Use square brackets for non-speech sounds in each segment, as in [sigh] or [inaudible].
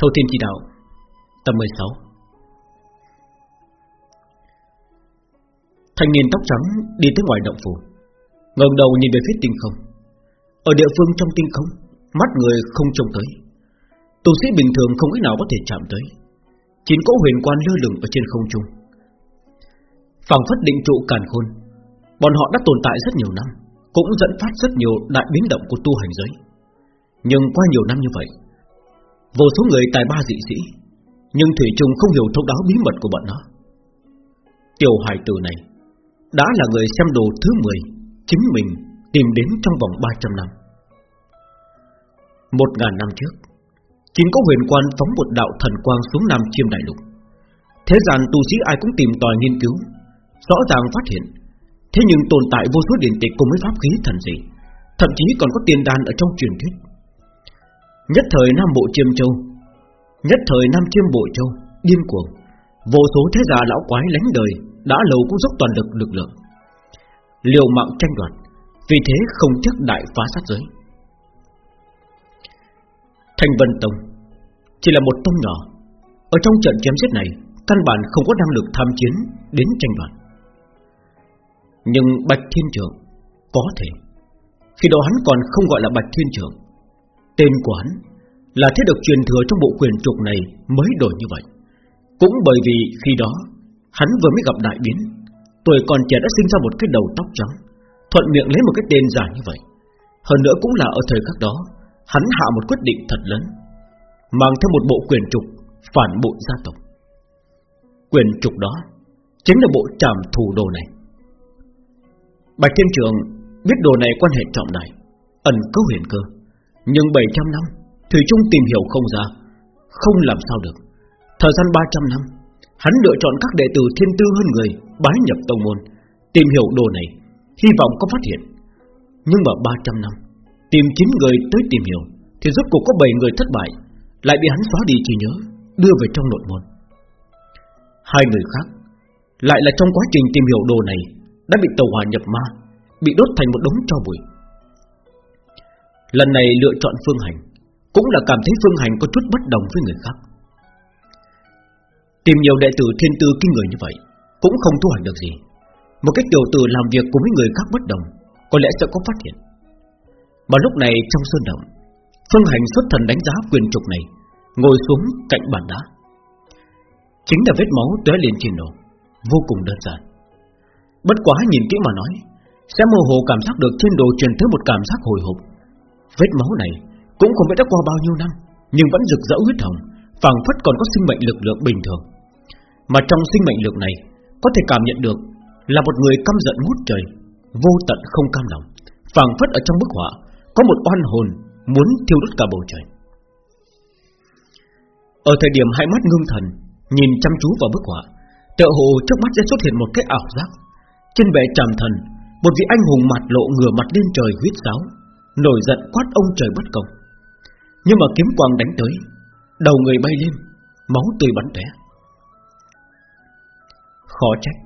Thâu Thiên Chỉ Đạo, Tập 16 Thanh niên tóc trắng đi tới ngoài động phủ, ngẩng đầu nhìn về phía tinh không. Ở địa phương trong tinh không, Mắt người không trông tới. Tu sĩ bình thường không cách nào có thể chạm tới. Chín cỗ huyền quan lơ lửng ở trên không trung. Phẳng phất định trụ càn khôn, Bọn họ đã tồn tại rất nhiều năm, Cũng dẫn phát rất nhiều đại biến động của tu hành giới. Nhưng qua nhiều năm như vậy Vô số người tài ba dị sĩ, Nhưng Thủy Trung không hiểu thấu đáo bí mật của bọn nó. Tiểu hải tử này Đã là người xem đồ thứ 10 Chính mình tìm đến trong vòng 300 năm. Một ngàn năm trước, Chính có huyền quan phóng một đạo thần quang xuống Nam Chiêm Đại Lục. Thế gian tu sĩ ai cũng tìm tòi nghiên cứu, Rõ ràng phát hiện, Thế nhưng tồn tại vô số điển tịch cùng với pháp khí thần dị, Thậm chí còn có tiền đan ở trong truyền thuyết. Nhất thời Nam Bộ Chiêm Châu, Nhất thời Nam Chiêm Bộ Châu, Điên cuồng. Vô số thế gia lão quái lánh đời, Đã lâu cũng dốc toàn lực lực lượng. Liều mạng tranh đoạt, Vì thế không tiếc đại phá sát giới. Thành Vân Tông, Chỉ là một tông nhỏ. Ở trong trận chém giết này, Căn bản không có năng lực tham chiến Đến tranh đoạt. Nhưng Bạch Thiên Trưởng Có thể. Khi đó hắn còn không gọi là Bạch Thiên Trưởng Tên của hắn Là thế được truyền thừa trong bộ quyền trục này Mới đổi như vậy. Cũng bởi vì khi đó, Hắn vừa mới gặp đại biến, Tuổi còn trẻ đã sinh ra một cái đầu tóc trắng, Thuận miệng lấy một cái tên giả như vậy. Hơn nữa cũng là ở thời khắc đó, Hắn hạ một quyết định thật lớn, Mang theo một bộ quyền trục Phản bội gia tộc. Quyền trục đó Chính là bộ trảm thủ đồ này. Bạch Thiên Trường Biết đồ này quan hệ trọng đại, Ẩn câu huyền cơ. Nhưng 700 năm Thủy Trung tìm hiểu không ra. Không làm sao được. Thời gian 300 năm, Hắn lựa chọn các đệ tử thiên tư hơn người, Bái nhập tông môn, Tìm hiểu đồ này, Hy vọng có phát hiện. Nhưng mà 300 năm, Tìm 9 người tới tìm hiểu, Thì rốt cuộc có 7 người thất bại, Lại bị hắn xóa đi trí nhớ, Đưa về trong nội môn. Hai người khác Lại là trong quá trình tìm hiểu đồ này, Đã bị tàu hỏa nhập ma, Bị đốt thành một đống tro bụi. Lần này lựa chọn phương hành, Cũng là cảm thấy phương hành có chút bất đồng với người khác. Tìm nhiều đệ tử thiên tư kinh người như vậy, Cũng không thu hoạch được gì. Một cách tiểu tử làm việc cùng với người khác bất đồng, Có lẽ sẽ có phát hiện. Mà lúc này trong sơn động, Phương hành xuất thần đánh giá quyền trục này, Ngồi xuống cạnh bàn đá. Chính là vết máu tóe lên trên đồ Vô cùng đơn giản. Bất quá nhìn kỹ mà nói, Sẽ mơ hồ cảm giác được trên đồ truyền tới một cảm giác hồi hộp. Vết máu này Cũng không biết đã qua bao nhiêu năm, Nhưng vẫn rực rỡ huyết hồng, phảng phất còn có sinh mệnh lực lượng bình thường. Mà trong sinh mệnh lực này, Có thể cảm nhận được Là một người căm giận ngút trời, Vô tận không cam lòng, phảng phất ở trong bức họa Có một oan hồn muốn thiêu đốt cả bầu trời. Ở thời điểm hai mắt ngưng thần, Nhìn chăm chú vào bức họa, Tựa hồ trước mắt sẽ xuất hiện một cái ảo giác. Trên bệ tràm thần, Một vị anh hùng mặt lộ ngửa mặt lên trời huyết sáo. Nổi giận quát ông trời bất công. Nhưng mà kiếm quang đánh tới Đầu người bay lên Máu tươi bắn tóe. Khó trách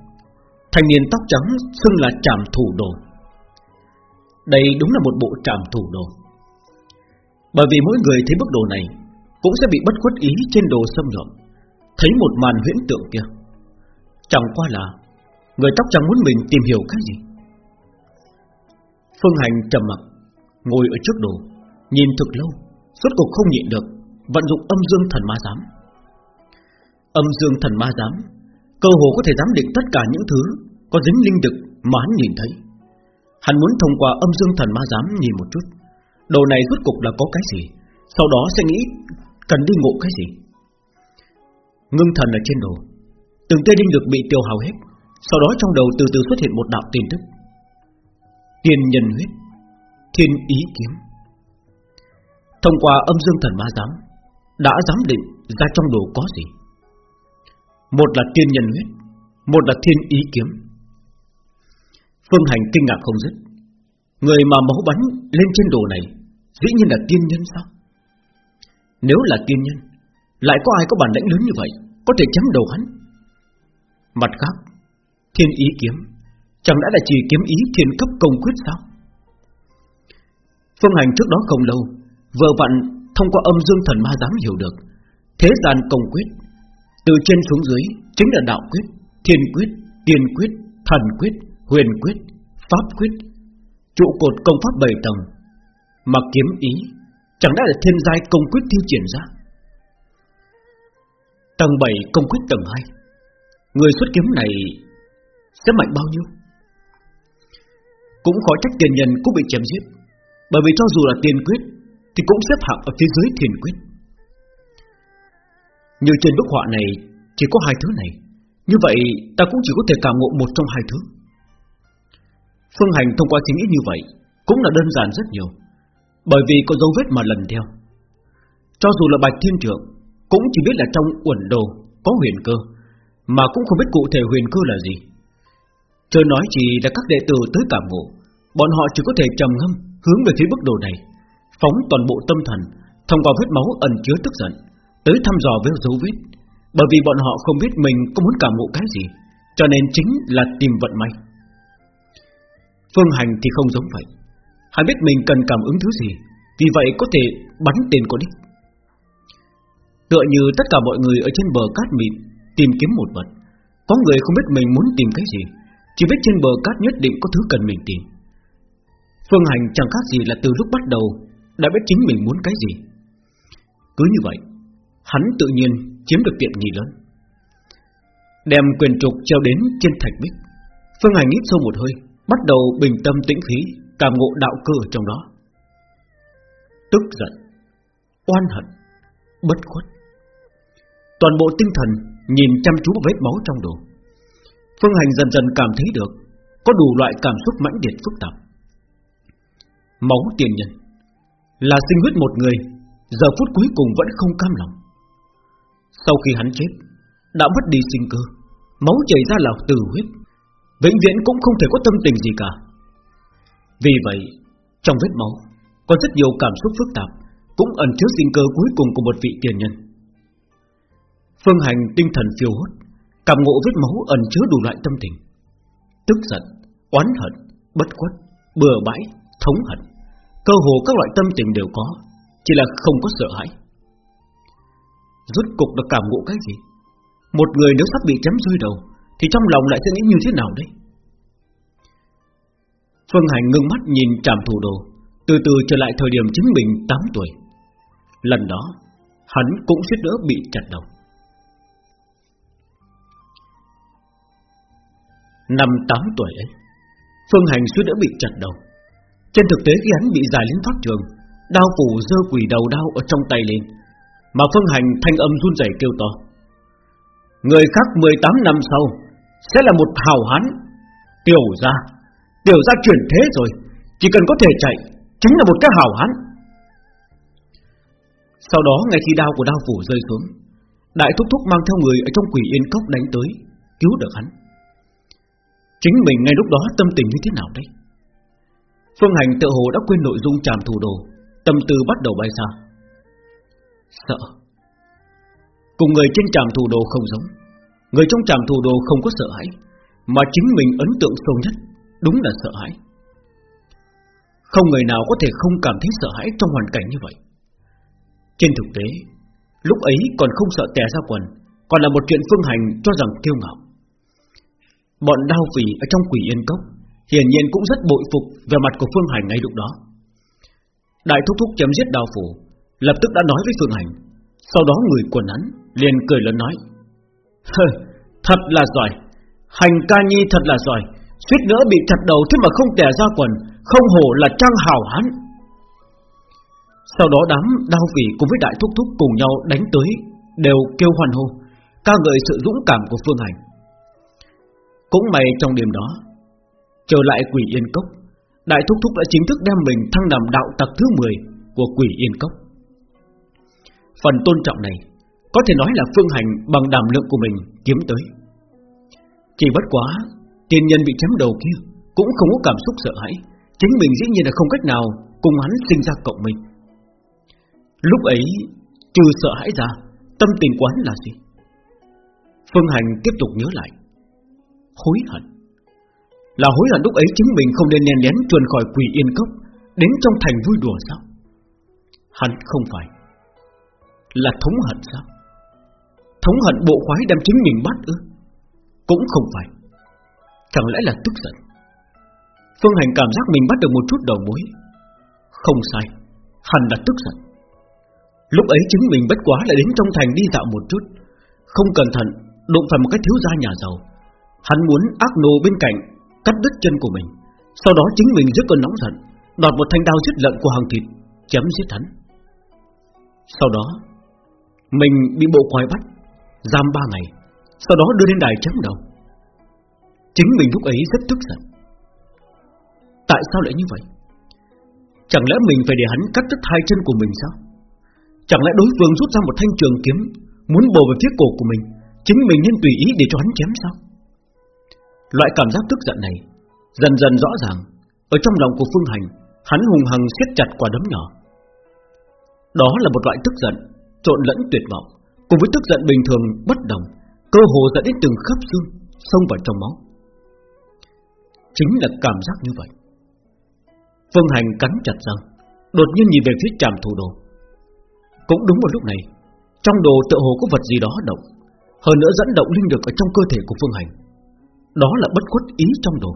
Thanh niên tóc trắng xưng là trảm thủ đồ. Đây đúng là một bộ trảm thủ đồ. Bởi vì mỗi người thấy bức đồ này Cũng sẽ bị bất khuất ý trên đồ xâm lược, Thấy một màn huyễn tượng kia. Chẳng qua là Người tóc trắng muốn mình tìm hiểu cái gì? Phương Hành trầm mặc. Ngồi ở trước đồ Nhìn thực lâu, Suốt cuộc không nhịn được, Vận dụng âm dương thần ma giám. Âm dương thần ma giám, Cơ hồ có thể giám định tất cả những thứ Có dính linh lực mà hắn nhìn thấy. Hắn muốn thông qua âm dương thần ma giám nhìn một chút, Đồ này rốt cục là có cái gì, Sau đó sẽ nghĩ Cần đi ngộ cái gì. Ngưng thần ở trên đồ Từng tia linh lực bị tiêu hao hết, Sau đó trong đầu từ từ xuất hiện một đạo tin tức. Tiên nhân huyết. Thiên ý kiếm Thông qua âm dương thần ma giám, Đã giám định ra trong đồ có gì? Một là tiên nhân huyết, Một là thiên ý kiếm. Phương Hành kinh ngạc không dứt. Người mà máu bắn lên trên đồ này, Dĩ nhiên là tiên nhân sao? Nếu là tiên nhân, Lại có ai có bản lĩnh lớn như vậy, Có thể chém đầu hắn? Mặt khác, Thiên ý kiếm, Chẳng đã là chỉ kiếm ý thiên cấp công quyết sao? Phương Hành trước đó không lâu Vừa vặn thông qua âm dương thần ma dám hiểu được Thế gian công quyết Từ trên xuống dưới Chính là đạo quyết, thiên quyết, tiên quyết, thần quyết, huyền quyết, pháp quyết Trụ cột công pháp bảy tầng. Mà kiếm ý Chẳng đã là thiên giai công quyết tiêu triển ra? Tầng 7 công quyết tầng 2 Người xuất kiếm này Sẽ mạnh bao nhiêu? Cũng khó trách tiền nhân cũng bị chém giết. Bởi vì cho dù là tiền quyết, Thì cũng xếp hạng ở phía dưới thiền quyết. Như trên bức họa này, Chỉ có hai thứ này. Như vậy, ta cũng chỉ có thể cảm ngộ một trong hai thứ. Phương hành thông qua suy nghĩ như vậy Cũng là đơn giản rất nhiều, Bởi vì có dấu vết mà lần theo. Cho dù là bạch thiên trưởng Cũng chỉ biết là trong uẩn đồ Có huyền cơ, Mà cũng không biết cụ thể huyền cơ là gì. Chưa nói chỉ là các đệ tử tới cảm ngộ, Bọn họ chỉ có thể trầm ngâm Hướng về phía bức đồ này, Phóng toàn bộ tâm thần, Thông qua vết máu ẩn chứa tức giận, Tới thăm dò với dấu vết. Bởi vì bọn họ không biết mình có muốn cảm ngộ cái gì, Cho nên chính là tìm vận may. Phương Hành thì không giống vậy. Hắn biết mình cần cảm ứng thứ gì, Vì vậy có thể bắn tên có đích. Tựa như tất cả mọi người ở trên bờ cát mịn, Tìm kiếm một vật. Có người không biết mình muốn tìm cái gì, Chỉ biết trên bờ cát nhất định có thứ cần mình tìm. Phương Hành chẳng khác gì là từ lúc bắt đầu Đã biết chính mình muốn cái gì. Cứ như vậy, Hắn tự nhiên chiếm được tiện nghi lớn. Đem quyền trục treo đến trên thạch bích, Phương Hành hít sâu một hơi, Bắt đầu bình tâm tĩnh khí, Cảm ngộ đạo cơ ở trong đó. Tức giận, Oan hận, Bất khuất. Toàn bộ tinh thần Nhìn chăm chú vết máu trong đồ. Phương Hành dần dần cảm thấy được Có đủ loại cảm xúc mãnh liệt phức tạp. Máu tiền nhân. Là sinh huyết một người, Giờ phút cuối cùng vẫn không cam lòng. Sau khi hắn chết, Đã mất đi sinh cơ, Máu chảy ra là từ huyết, Vĩnh viễn cũng không thể có tâm tình gì cả. Vì vậy, Trong vết máu, Có rất nhiều cảm xúc phức tạp, Cũng ẩn chứa sinh cơ cuối cùng của một vị tiền nhân. Phương hành tinh thần phiêu hốt, Cảm ngộ vết máu ẩn chứa đủ loại tâm tình. Tức giận, Oán hận, Bất khuất, Bừa bãi, Thống hận. Cơ hồ các loại tâm tình đều có, Chỉ là không có sợ hãi. Rốt cục được cảm ngộ cái gì? Một người nếu sắp bị chém rơi đầu, thì trong lòng lại sẽ nghĩ như thế nào đấy Phương Hành ngưng mắt nhìn trạm thủ đồ, Từ từ trở lại thời điểm chính mình 8 tuổi. Lần đó, Hắn cũng suýt nữa bị chặt đầu. Năm 8 tuổi ấy, Phương Hành suýt nữa bị chặt đầu. Trên thực tế khi hắn bị giải lính thoát trường, Đao phủ dơ quỷ đầu đao ở trong tay lên, Mà Phương Hành thanh âm run rẩy kêu to. Người khác 18 năm sau sẽ là một hào hán. Tiểu gia tiểu gia chuyển thế rồi, chỉ cần có thể chạy, chính là một cái hào hán. Sau đó, ngay khi đao của đao phủ rơi xuống, đại thúc thúc mang theo người ở trong quỷ yên cốc đánh tới, cứu được hắn. Chính mình ngay lúc đó tâm tình như thế nào đấy phương hành tự hồ đã quên nội dung tràm thủ đồ. Tâm tư bắt đầu bay xa. Sợ. Cùng người trên tràm thủ đồ không giống. Người trong trạm thủ đồ không có sợ hãi, Mà chính mình ấn tượng sâu nhất Đúng là sợ hãi. Không người nào có thể không cảm thấy sợ hãi Trong hoàn cảnh như vậy. Trên thực tế, Lúc ấy còn không sợ tè ra quần, Còn là một chuyện phương hành cho rằng kiêu ngạo. Bọn đau phỉ ở trong quỷ yên cốc Hiển nhiên cũng rất bội phục Về mặt của phương hành ngay lúc đó. Đại thúc thúc chấm giết đao phủ, Lập tức đã nói với phương hành. Sau đó người quần hắn liền cười lớn nói Thật là giỏi. Hành ca nhi thật là giỏi. Suýt nữa bị chặt đầu thế mà không tè ra quần, Không hổ là trang hào hán. Sau đó đám đau vị cùng với đại thúc thúc cùng nhau đánh tới, Đều kêu hoan hô, ca ngợi sự dũng cảm của Phương Hành. Cũng may trong đêm đó Trở lại quỷ yên cốc, Đại thúc thúc đã chính thức đem mình thăng làm đạo tặc thứ 10 Của quỷ yên cốc. Phần tôn trọng này có thể nói là phương hành bằng đảm lượng của mình kiếm tới. Chỉ bất quá, Tiên nhân bị chém đầu kia Cũng không có cảm xúc sợ hãi, Chính mình dĩ nhiên là không cách nào Cùng hắn sinh ra cộng mình Lúc ấy, Trừ sợ hãi ra, Tâm tình quán là gì? Phương Hành tiếp tục nhớ lại, Hối hận. Là hối hận lúc ấy chính mình không nên nén nén chuồn khỏi quỷ yên cốc, Đến trong thành vui đùa sao? Hắn không phải Là thống hận sao? Thống hận bộ khoái đem chính mình bắt ư? Cũng không phải. Chẳng lẽ là tức giận? Phương Hành cảm giác mình bắt được một chút đầu mối. Không sai, Hắn là tức giận. Lúc ấy chính mình bất quá lại đến trong thành đi dạo một chút. Không cẩn thận, Đụng phải một cái thiếu gia nhà giàu. Hắn muốn ác nô bên cạnh Cắt đứt chân của mình. Sau đó chính mình rất cơn nóng giận Đọt một thanh đao giết lợn của hàng thịt, Chém giết hắn. Sau đó, Mình bị bộ quái bắt, Giam ba ngày, Sau đó đưa lên đài chém đầu. Chính mình lúc ấy rất tức giận. Tại sao lại như vậy? Chẳng lẽ mình phải để hắn cắt đứt hai chân của mình sao? Chẳng lẽ đối phương rút ra một thanh trường kiếm, Muốn bổ về phía cổ của mình, Chính mình nên tùy ý để cho hắn chém sao? Loại cảm giác tức giận này Dần dần rõ ràng. Ở trong lòng của Phương Hành, Hắn hùng hằng siết chặt quả đấm nhỏ. Đó là một loại tức giận, Trộn lẫn tuyệt vọng, Cùng với tức giận bình thường, bất đồng, Cơ hồ dẫn đến từng khắp xương Xông vào trong máu. Chính là cảm giác như vậy. Phương Hành cắn chặt răng, Đột nhiên nhìn về phía tràm thủ đồ. Cũng đúng vào lúc này, Trong đồ tự hồ có vật gì đó động, Hơn nữa dẫn động linh lực ở trong cơ thể của Phương Hành. Đó là bất khuất ý trong đồ.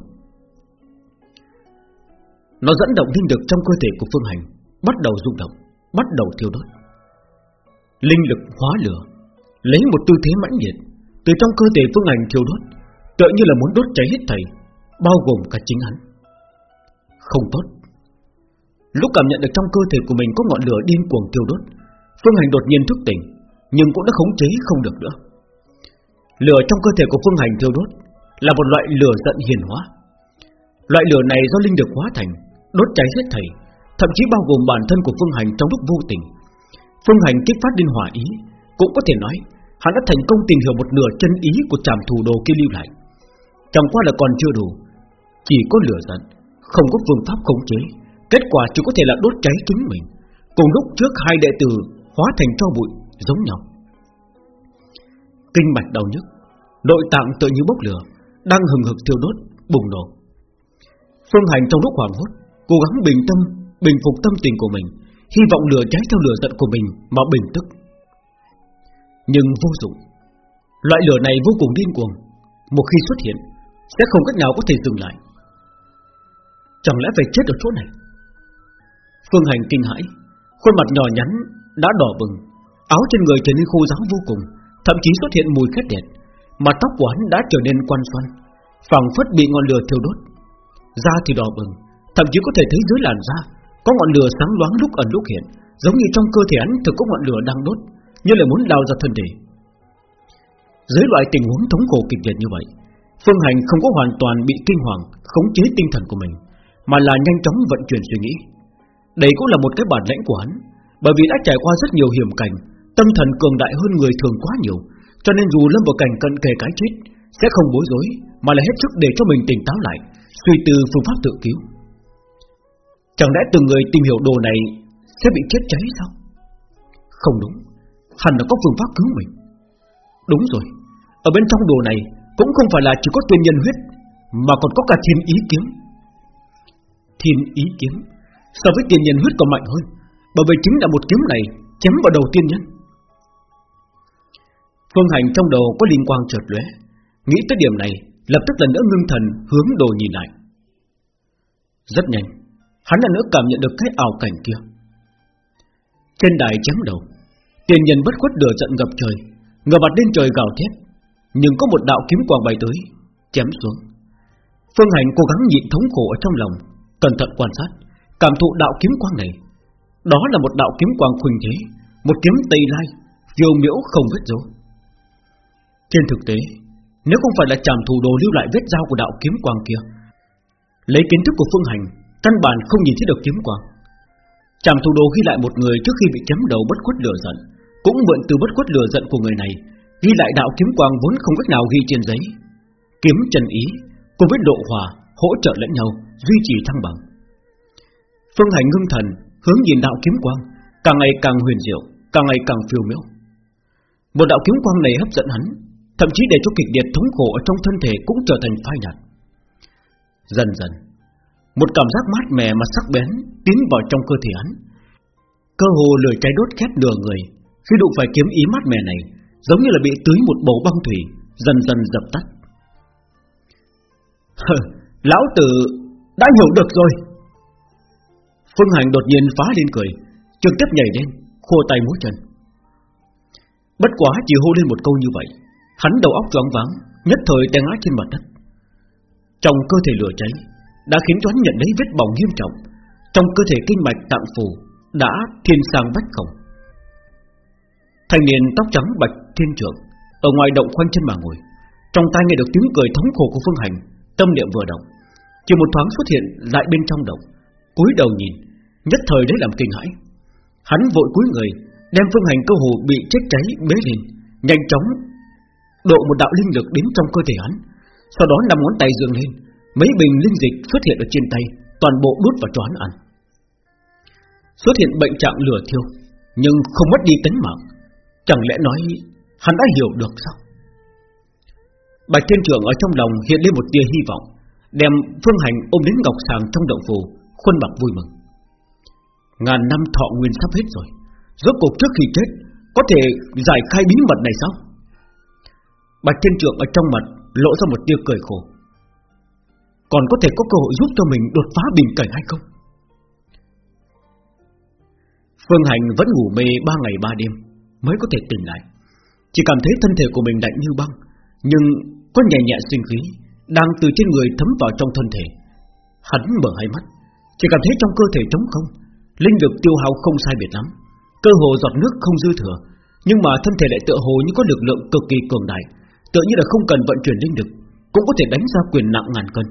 Nó dẫn động linh lực trong cơ thể của Phương Hành, Bắt đầu rung động, Bắt đầu thiêu đốt. Linh lực hóa lửa, Lấy một tư thế mãnh liệt, Từ trong cơ thể Phương Hành thiêu đốt, Tựa như là muốn đốt cháy hết thảy, Bao gồm cả chính hắn. Không tốt. Lúc cảm nhận được trong cơ thể của mình có ngọn lửa điên cuồng thiêu đốt, Phương Hành đột nhiên thức tỉnh, Nhưng cũng đã khống chế không được nữa. Lửa trong cơ thể của Phương Hành thiêu đốt là một loại lửa giận hiền hóa. Loại lửa này do linh được hóa thành, Đốt cháy hết thảy Thậm chí bao gồm bản thân của Phương Hành trong lúc vô tình. Phương Hành kích phát điên hỏa ý, Cũng có thể nói, Hắn đã thành công tìm hiểu một nửa chân ý của trảm thủ đồ kia lưu lại. Chẳng qua là còn chưa đủ, Chỉ có lửa giận, Không có phương pháp khống chế, Kết quả chỉ có thể là đốt cháy chính mình, Cùng lúc trước hai đệ tử Hóa thành tro bụi, giống nhau. Kinh mạch đau nhức, Nội tạng tự như bốc lửa. Đang hừng hực thiêu đốt, bùng nổ. Phương Hành trong lúc hoảng hốt Cố gắng bình tâm, bình phục tâm tình của mình Hy vọng lửa cháy theo lửa giận của mình Mà bình tức. Nhưng vô dụng Loại lửa này vô cùng điên cuồng Một khi xuất hiện Sẽ không cách nào có thể dừng lại. Chẳng lẽ phải chết ở chỗ này? Phương Hành kinh hãi Khuôn mặt nhỏ nhắn đã đỏ bừng Áo trên người trở nên khô ráo vô cùng Thậm chí xuất hiện mùi khét đẹp mà tóc của hắn đã trở nên quan xoăn phẳng phất bị ngọn lửa thiêu đốt. Da thì đỏ bừng, Thậm chí có thể thấy dưới làn da Có ngọn lửa sáng loáng lúc ẩn lúc hiện, Giống như trong cơ thể hắn thực có ngọn lửa đang đốt, Như là muốn đào ra thân thể. Dưới loại tình huống thống khổ kịch liệt như vậy, Phương Hành không có hoàn toàn bị kinh hoàng, Khống chế tinh thần của mình, Mà là nhanh chóng vận chuyển suy nghĩ. Đây cũng là một cái bản lĩnh của hắn, Bởi vì đã trải qua rất nhiều hiểm cảnh, Tâm thần cường đại hơn người thường quá nhiều cho nên dù lâm vào cảnh cận kề cái chết, Sẽ không bối rối, Mà là hết sức để cho mình tỉnh táo lại, Suy tư phương pháp tự cứu. Chẳng lẽ từng người tìm hiểu đồ này Sẽ bị chết cháy sao? Không đúng, Hẳn là có phương pháp cứu mình. Đúng rồi, Ở bên trong đồ này Cũng không phải là chỉ có tuyên nhân huyết, Mà còn có cả thiên ý kiếm. Thiên ý kiếm, So với tiên nhân huyết còn mạnh hơn, Bởi vì chính là một kiếm này Chém vào đầu tiên nhân. Phương Hành trong đầu có liên quan chợt lóe. Nghĩ tới điểm này, Lập tức lần nữa ngưng thần, hướng đồ nhìn lại. Rất nhanh, Hắn lần nữa cảm nhận được cái ảo cảnh kia. Trên đài chém đầu, Tiền nhân bất khuất đửa giận ngập trời Ngờ mặt lên trời gào thét, Nhưng có một đạo kiếm quang bay tới, Chém xuống. Phương Hành cố gắng nhịn thống khổ ở trong lòng, Cẩn thận quan sát, Cảm thụ đạo kiếm quang này. Đó là một đạo kiếm quang khuynh thế, Một kiếm tây lai, Phiêu miễu không vết dấu. Trên thực tế, Nếu không phải là chàm thủ đồ lưu lại vết dao của đạo kiếm quang kia, Lấy kiến thức của phương hành, Căn bản không nhìn thấy được kiếm quang. Chàm thủ đồ ghi lại một người trước khi bị chém đầu bất khuất lửa giận, Cũng mượn từ bất khuất lửa giận của người này, Ghi lại đạo kiếm quang vốn không cách nào ghi trên giấy. Kiếm trần ý Cùng với độ hòa Hỗ trợ lẫn nhau, Duy trì thăng bằng. Phương Hành ngưng thần, Hướng nhìn đạo kiếm quang, Càng ngày càng huyền diệu, Càng ngày càng phiêu miễu Một đạo kiếm quang này hấp dẫn hắn Thậm chí để cho kịch liệt thống khổ ở trong thân thể Cũng trở thành phai nhạt. Dần dần, Một cảm giác mát mẻ mà sắc bén Tiến vào trong cơ thể hắn. Cơ hồ lửa cháy đốt khét nửa người, Khi đụng phải kiếm ý mát mẻ này, Giống như là bị tưới một bầu băng thủy, Dần dần dập tắt. Lão tử đã hiểu được rồi. Phương Hành đột nhiên phá lên cười, Trực tiếp nhảy lên Khô tay múa chân. Bất quá chỉ hô lên một câu như vậy Hắn đầu óc choáng váng, Nhất thời té ngã trên mặt đất. Trong cơ thể lửa cháy Đã khiến cho hắn nhận lấy vết bỏng nghiêm trọng. Trong cơ thể kinh mạch tạng phù Đã thiên sang bách khổng Thanh niên tóc trắng bạch thiên trưởng, Ở ngoài động khoanh chân mà ngồi. Trong tai nghe được tiếng cười thống khổ của Phương Hành, Tâm niệm vừa động. Chỉ một thoáng xuất hiện lại bên trong động, cúi đầu nhìn, Nhất thời đấy làm kinh hãi. Hắn vội cúi người, Đem Phương Hành cơ hồ bị chết cháy bế lên, Nhanh chóng độ một đạo linh lực đến trong cơ thể hắn. Sau đó năm ngón tay dường lên Mấy bình linh dịch xuất hiện ở trên tay Toàn bộ đút vào cho hắn ăn. Xuất hiện bệnh trạng lửa thiêu Nhưng không mất đi tính mạng. Chẳng lẽ nói Hắn đã hiểu được sao? Bạch Thiên Trưởng ở trong lòng hiện lên một tia hy vọng Đem Phương Hành ôm đến ngọc sàng trong động phủ, Khuôn mặt vui mừng. Ngàn năm thọ nguyên sắp hết rồi Rốt cuộc trước khi chết Có thể giải khai bí mật này sao? Bạch Thiên Trượng ở trong mặt Lộ ra một tia cười khổ. Còn có thể có cơ hội giúp cho mình đột phá bình cảnh hay không? Phương Hành vẫn ngủ mê ba ngày ba đêm Mới có thể tỉnh lại. Chỉ cảm thấy thân thể của mình lạnh như băng, Nhưng có nhẹ nhẹ sinh khí Đang từ trên người thấm vào trong thân thể. Hắn mở hai mắt, Chỉ cảm thấy trong cơ thể trống không, Linh lực tiêu hao không sai biệt lắm, Cơ hồ giọt nước không dư thừa, Nhưng mà thân thể lại tựa hồ như có lực lượng cực kỳ cường đại. Tựa như là không cần vận chuyển linh lực, Cũng có thể đánh ra quyền nặng ngàn cân.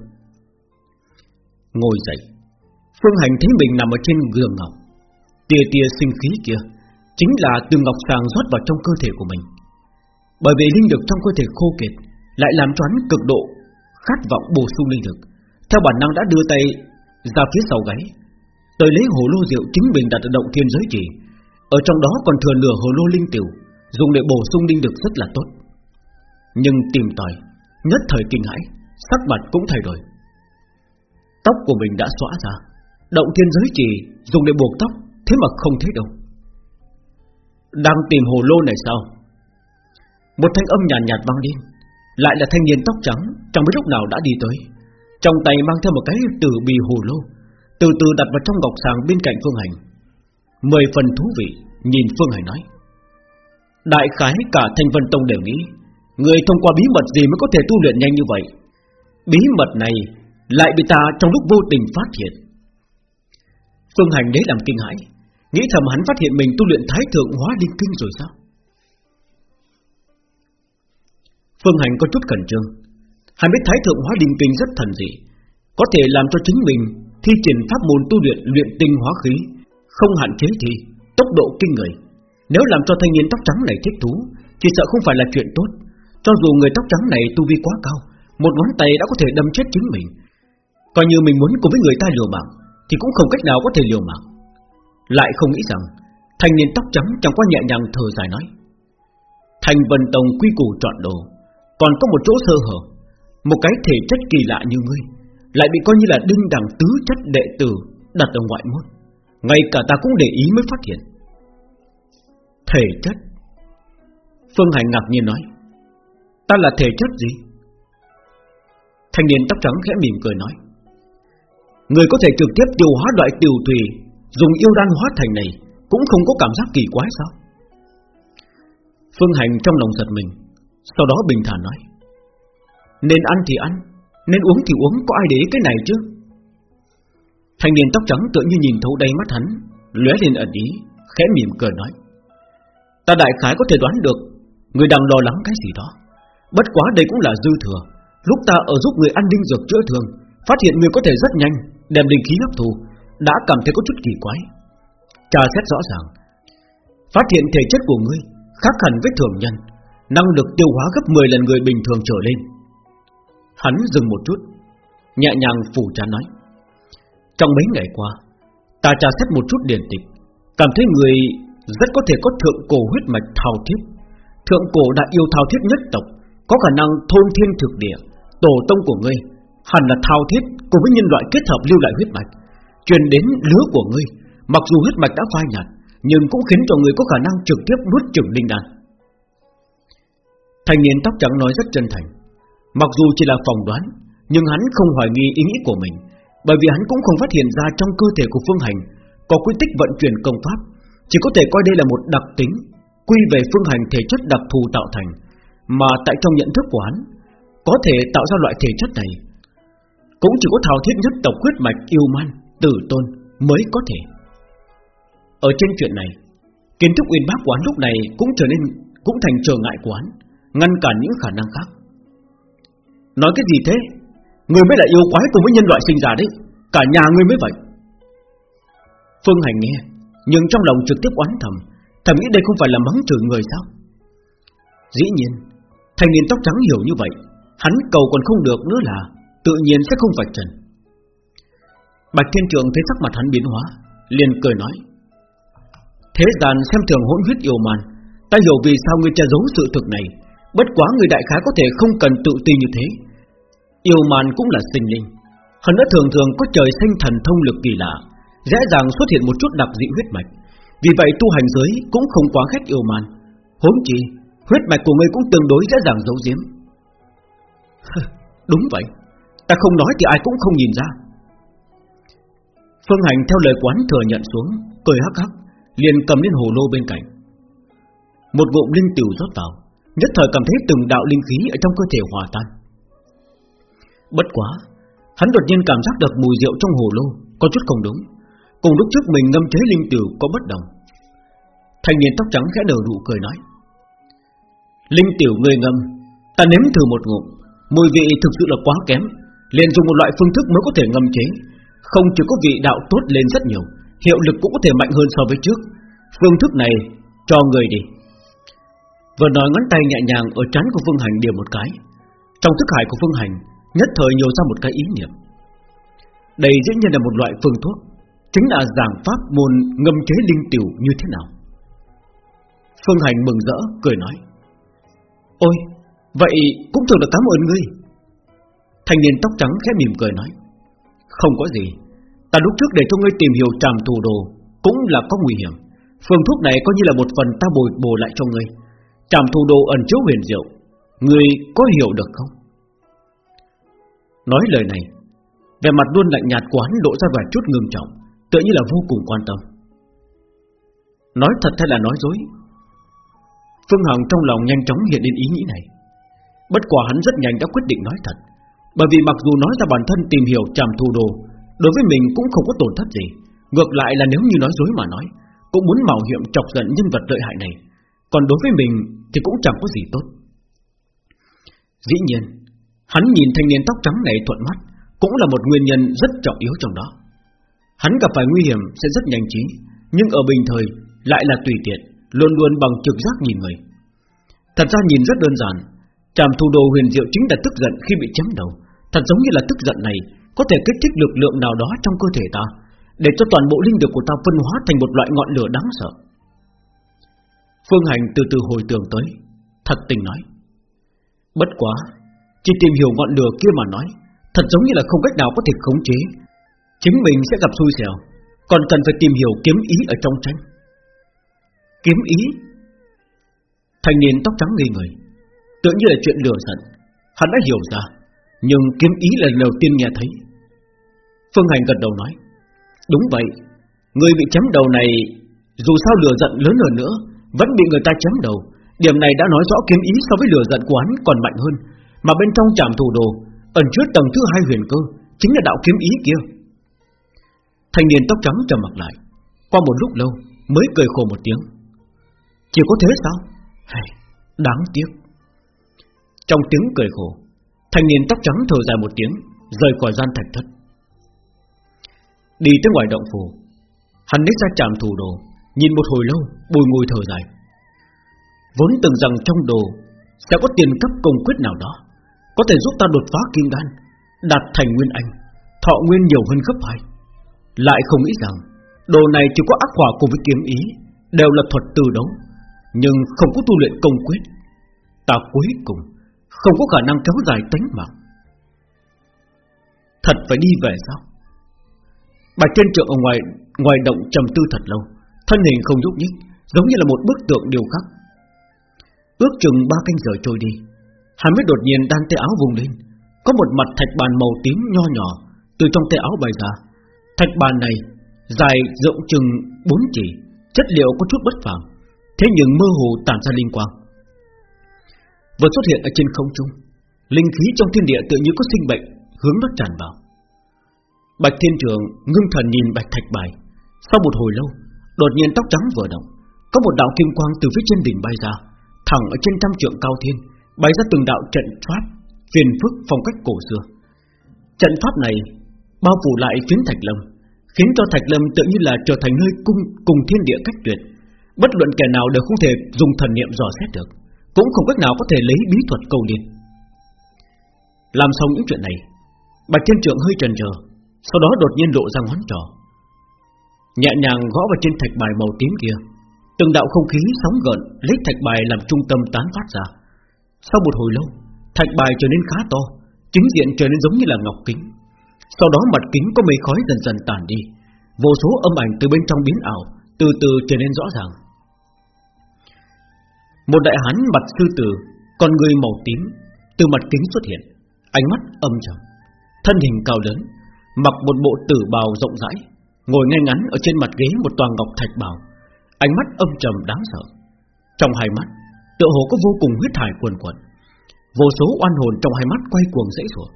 Ngồi dậy, Phương Hành thấy mình nằm ở trên giường ngọc. Tia tia sinh khí kia Chính là từ ngọc sàng rót vào trong cơ thể của mình. Bởi vì linh lực trong cơ thể khô kiệt Lại làm cho hắn cực độ Khát vọng bổ sung linh lực. Theo bản năng đã đưa tay ra phía sau gáy, Tới lấy hồ lô rượu chính mình đặt ở động thiên giới chỉ Ở trong đó còn thừa nửa hồ lô linh tiểu, Dùng để bổ sung linh lực rất là tốt. Nhưng tìm tòi Nhất thời kinh hãi Sắc mặt cũng thay đổi. Tóc của mình đã xóa ra Động thiên giới chỉ dùng để buộc tóc Thế mà không thấy đâu. Đang tìm hồ lô này sao? Một thanh âm nhàn nhạt, nhạt vang lên Lại là thanh niên tóc trắng trong biết lúc nào đã đi tới. Trong tay mang theo một cái từ bì hồ lô từ từ đặt vào trong ngọc sàng bên cạnh Phương Hành. Mười phần thú vị Nhìn Phương Hành nói. Đại khái cả Thanh Vân Tông đều nghĩ Người thông qua bí mật gì mới có thể tu luyện nhanh như vậy Bí mật này Lại bị ta trong lúc vô tình phát hiện Phương Hành đấy làm kinh hãi Nghĩ thầm hắn phát hiện mình tu luyện Thái Thượng Hóa Linh Kinh rồi sao Phương Hành có chút cẩn trương Hắn biết Thái Thượng Hóa Linh Kinh rất thần dị Có thể làm cho chính mình thi triển pháp môn tu luyện luyện tinh hóa khí, không hạn chế thì tốc độ kinh người. Nếu làm cho thanh niên tóc trắng này thích thú, chỉ sợ không phải là chuyện tốt. Cho dù người tóc trắng này tu vi quá cao, một ngón tay đã có thể đâm chết chính mình. Coi như mình muốn cùng với người ta liều mạng, thì cũng không cách nào có thể liều mạng. Lại không nghĩ rằng thanh niên tóc trắng chẳng qua nhẹ nhàng thở dài nói: Thành Vân Tông quy củ chọn đồ, còn có một chỗ sơ hở, một cái thể chất kỳ lạ như ngươi lại bị coi như là đinh đẳng tứ chất đệ tử đặt ở ngoại môn. Ngay cả ta cũng để ý mới phát hiện. Thể chất Phương Hành ngạc nhiên nói Ta là thể chất gì? Thanh niên tóc trắng khẽ mỉm cười nói. Người có thể trực tiếp tiêu hóa loại tiểu thủy Dùng yêu đan hóa thành này Cũng không có cảm giác kỳ quái sao? Phương Hành trong lòng giật mình, Sau đó bình thản nói. Nên ăn thì ăn, nên uống thì uống, có ai để ý cái này chứ? Thanh niên tóc trắng tự như nhìn thấu đầy mắt hắn, lóe lên ẩn ý, Khẽ mỉm cười nói. Ta đại khái có thể đoán được, Người đang lo lắng cái gì đó. Bất quá đây cũng là dư thừa. Lúc ta ở giúp người ăn đinh dược chữa thương, Phát hiện người có thể rất nhanh, Đem linh khí hấp thụ Đã cảm thấy có chút kỳ quái. Trà xét rõ ràng. Phát hiện thể chất của ngươi Khác hẳn với thường nhân, Năng lực tiêu hóa gấp 10 lần người bình thường trở lên. Hắn dừng một chút, Nhẹ nhàng phủ trán nói. Trong mấy ngày qua, Ta tra xét một chút điển tịch, Cảm thấy người rất có thể có thượng cổ huyết mạch thao thiết. Thượng cổ đại yêu thao thiết nhất tộc có khả năng thôn thiên thực địa, Tổ tông của ngươi, Hẳn là thao thiết cùng với nhân loại kết hợp lưu lại huyết mạch, Truyền đến lứa của ngươi. Mặc dù huyết mạch đã phai nhạt, Nhưng cũng khiến cho người có khả năng trực tiếp nuốt chửng linh đan. Thanh niên tóc trắng nói rất chân thành. Mặc dù chỉ là phỏng đoán, Nhưng hắn không hoài nghi ý nghĩ của mình, Bởi vì hắn cũng không phát hiện ra trong cơ thể của Phương Hành Có quy tích vận chuyển công pháp, Chỉ có thể coi đây là một đặc tính Quy về Phương Hành thể chất đặc thù tạo thành. Mà tại trong nhận thức của hắn, Có thể tạo ra loại thể chất này. Cũng chỉ có thảo thiết nhất tộc huyết mạch yêu man, Tử tôn mới có thể. Ở trên chuyện này, Kiến thức uyên bác quán lúc này Cũng trở nên, cũng thành trở ngại quán Ngăn cản những khả năng khác. Nói cái gì thế? Người mới là yêu quái cùng với nhân loại sinh ra đấy, Cả nhà ngươi mới vậy. Phương Hành nghe, Nhưng trong lòng trực tiếp oán thầm Thầm nghĩ đây không phải là mắng chửi người sao? Dĩ nhiên Thanh niên tóc trắng hiểu như vậy, Hắn cầu còn không được nữa là Tự nhiên sẽ không phải trần. Bạch Thiên Trường thấy sắc mặt hắn biến hóa, liền cười nói, Thế gian xem thường hỗn huyết yêu man, Ta hiểu vì sao ngươi che giấu sự thực này. Bất quá người đại khái có thể không cần tự ti như thế. Yêu man cũng là sinh linh, Hắn đã thường thường có trời sinh thần thông lực kỳ lạ, Dễ dàng xuất hiện một chút đặc dị huyết mạch. Vì vậy tu hành giới cũng không quá khét yêu man. Huống chi Huyết mạch của ngươi cũng tương đối dễ dàng giấu giếm. [laughs] Đúng vậy. Ta không nói thì ai cũng không nhìn ra. Phương Hành theo lời quán thừa nhận xuống, Cười hắc hắc, liền cầm lên hồ lô bên cạnh. Một ngụm linh tiểu rót vào, Nhất thời cảm thấy từng đạo linh khí Ở trong cơ thể hòa tan. Bất quá, Hắn đột nhiên cảm giác được mùi rượu trong hồ lô Có chút không đúng. Cùng lúc trước mình ngâm chế linh tiểu có bất đồng. Thanh niên tóc trắng khẽ đầu nụ cười nói Linh tiểu người ngâm, Ta nếm thử một ngụm. Mùi vị thực sự là quá kém, liền dùng một loại phương thức mới có thể ngâm chế. Không chỉ có vị đạo tốt lên rất nhiều, Hiệu lực cũng có thể mạnh hơn so với trước. Phương thức này, cho người đi. Vừa nói ngón tay nhẹ nhàng Ở trán của Phương Hành điểm một cái. Trong thức hải của Phương Hành, Nhất thời nhiều ra một cái ý niệm. Đây dĩ nhiên là một loại phương thuốc, Chính là giảng pháp môn ngâm chế linh tiểu như thế nào. Phương Hành mừng rỡ, cười nói. Ôi, Vậy cũng thường được cảm ơn ngươi. Thanh niên tóc trắng khẽ mỉm cười nói, Không có gì. Ta lúc trước để cho ngươi tìm hiểu tràm thù đồ Cũng là có nguy hiểm. Phương thuốc này coi như là một phần ta bồi bổ lại cho ngươi. Tràm thù đồ ẩn chứa huyền diệu, Ngươi có hiểu được không? Nói lời này Về mặt luôn lạnh nhạt của hắn lộ ra vài chút ngưng trọng, Tựa như là vô cùng quan tâm. Nói thật hay là nói dối Phương Hằng trong lòng nhanh chóng hiện lên ý nghĩ này. Bất quả hắn rất nhanh đã quyết định nói thật, Bởi vì mặc dù nói ra bản thân tìm hiểu tràm thu đồ, Đối với mình cũng không có tổn thất gì. Ngược lại là nếu như nói dối mà nói, Cũng muốn mạo hiểm chọc giận nhân vật lợi hại này, Còn đối với mình Thì cũng chẳng có gì tốt. Dĩ nhiên, Hắn nhìn thanh niên tóc trắng này thuận mắt, Cũng là một nguyên nhân rất trọng yếu trong đó. Hắn gặp phải nguy hiểm sẽ rất nhanh trí Nhưng ở bình thời Lại là tùy tiện. Luôn luôn bằng trực giác nhìn người. Thật ra nhìn rất đơn giản, Tràm thủ đồ huyền diệu chính là tức giận khi bị chém đầu. Thật giống như là tức giận này Có thể kích thích lực lượng nào đó trong cơ thể ta, Để cho toàn bộ linh lực của ta phân hóa thành một loại ngọn lửa đáng sợ. Phương Hành từ từ hồi tưởng tới, Thật tình nói, Bất quá, Chỉ tìm hiểu ngọn lửa kia mà nói, Thật giống như là không cách nào có thể khống chế. Chính mình sẽ gặp xui xẻo, Còn cần phải tìm hiểu kiếm ý ở trong tranh Kiếm ý. Thanh niên tóc trắng ngây người Tự như là chuyện lừa giận. Hắn đã hiểu ra, Nhưng kiếm ý là lần đầu tiên nghe thấy. Phương Hành gật đầu nói, Đúng vậy, Người bị chém đầu này, Dù sao lừa giận lớn hơn nữa, Vẫn bị người ta chém đầu. Điểm này đã nói rõ kiếm ý so với lừa giận của hắn còn mạnh hơn. Mà bên trong trạm thủ đồ, Ẩn chứa tầng thứ hai huyền cơ, Chính là đạo kiếm ý kia. Thanh niên tóc trắng trầm mặt lại. Qua một lúc lâu, mới cười khổ một tiếng. Chỉ có thế sao? Hay, Đáng tiếc. Trong tiếng cười khổ Thanh niên tóc trắng thở dài một tiếng Rời khỏi gian thạch thất. Đi tới ngoài động phủ Hắn lấy ra chạm thủ đồ Nhìn một hồi lâu bùi ngùi thở dài. Vốn tưởng rằng trong đồ Sẽ có tiền cấp công quyết nào đó Có thể giúp ta đột phá kim đan Đạt thành nguyên anh Thọ nguyên nhiều hơn gấp hai. Lại không nghĩ rằng Đồ này chỉ có ác hỏa cùng với kiếm ý Đều là thuật từ đấu. Nhưng không có tu luyện công quyết. Ta cuối cùng Không có khả năng kéo dài tính mạng. Thật phải đi về sao? Bạch trên trượng ở ngoài ngoài động trầm tư thật lâu. Thân hình không nhúc nhích, Giống như là một bức tượng điều khắc Ước chừng ba canh giờ trôi đi. Hắn mới đột nhiên đan tay áo vùng lên. Có một mặt thạch bàn màu tím nho nhỏ Từ trong tay áo bày ra. Thạch bàn này dài rộng chừng bốn chỉ, Chất liệu có chút bất phàm. Thế nhưng mơ hồ tản ra linh quang. Vừa xuất hiện ở trên không trung, Linh khí trong thiên địa tự như có sinh bệnh Hướng nó tràn vào. Bạch Thiên Trường ngưng thần nhìn bạch thạch bài. Sau một hồi lâu, Đột nhiên tóc trắng vừa động, Có một đạo kim quang từ phía trên đỉnh bay ra, Thẳng ở trên trăm trượng cao thiên Bay ra từng đạo trận pháp, Phiền phức phong cách cổ xưa. Trận pháp này bao phủ lại phiến thạch lâm, Khiến cho thạch lâm tự như là trở thành nơi cung, cùng thiên địa cách tuyệt. Bất luận kẻ nào đều không thể dùng thần niệm dò xét được, Cũng không cách nào có thể lấy bí thuật câu liên Làm xong những chuyện này, Bạch Thiên Trượng hơi trần chờ, Sau đó đột nhiên lộ ra ngón trỏ. Nhẹ nhàng gõ vào trên thạch bài màu tím kia, Từng đạo không khí sóng gợn Lấy thạch bài làm trung tâm tán phát ra. Sau một hồi lâu, Thạch bài trở nên khá to, Chính diện trở nên giống như là ngọc kính. Sau đó mặt kính có mây khói dần dần tàn đi, Vô số âm ảnh từ bên trong biến ảo, Từ từ trở nên rõ ràng. Một đại hán mặt sư tử, Con người màu tím, Từ mặt kính xuất hiện, Ánh mắt âm trầm, Thân hình cao lớn, Mặc một bộ tử bào rộng rãi, Ngồi ngay ngắn ở trên mặt ghế một toàn ngọc thạch bào, Ánh mắt âm trầm đáng sợ. Trong hai mắt, Tựa hồ có vô cùng huyết thải quần quần, Vô số oan hồn trong hai mắt quay cuồng dễ rủa,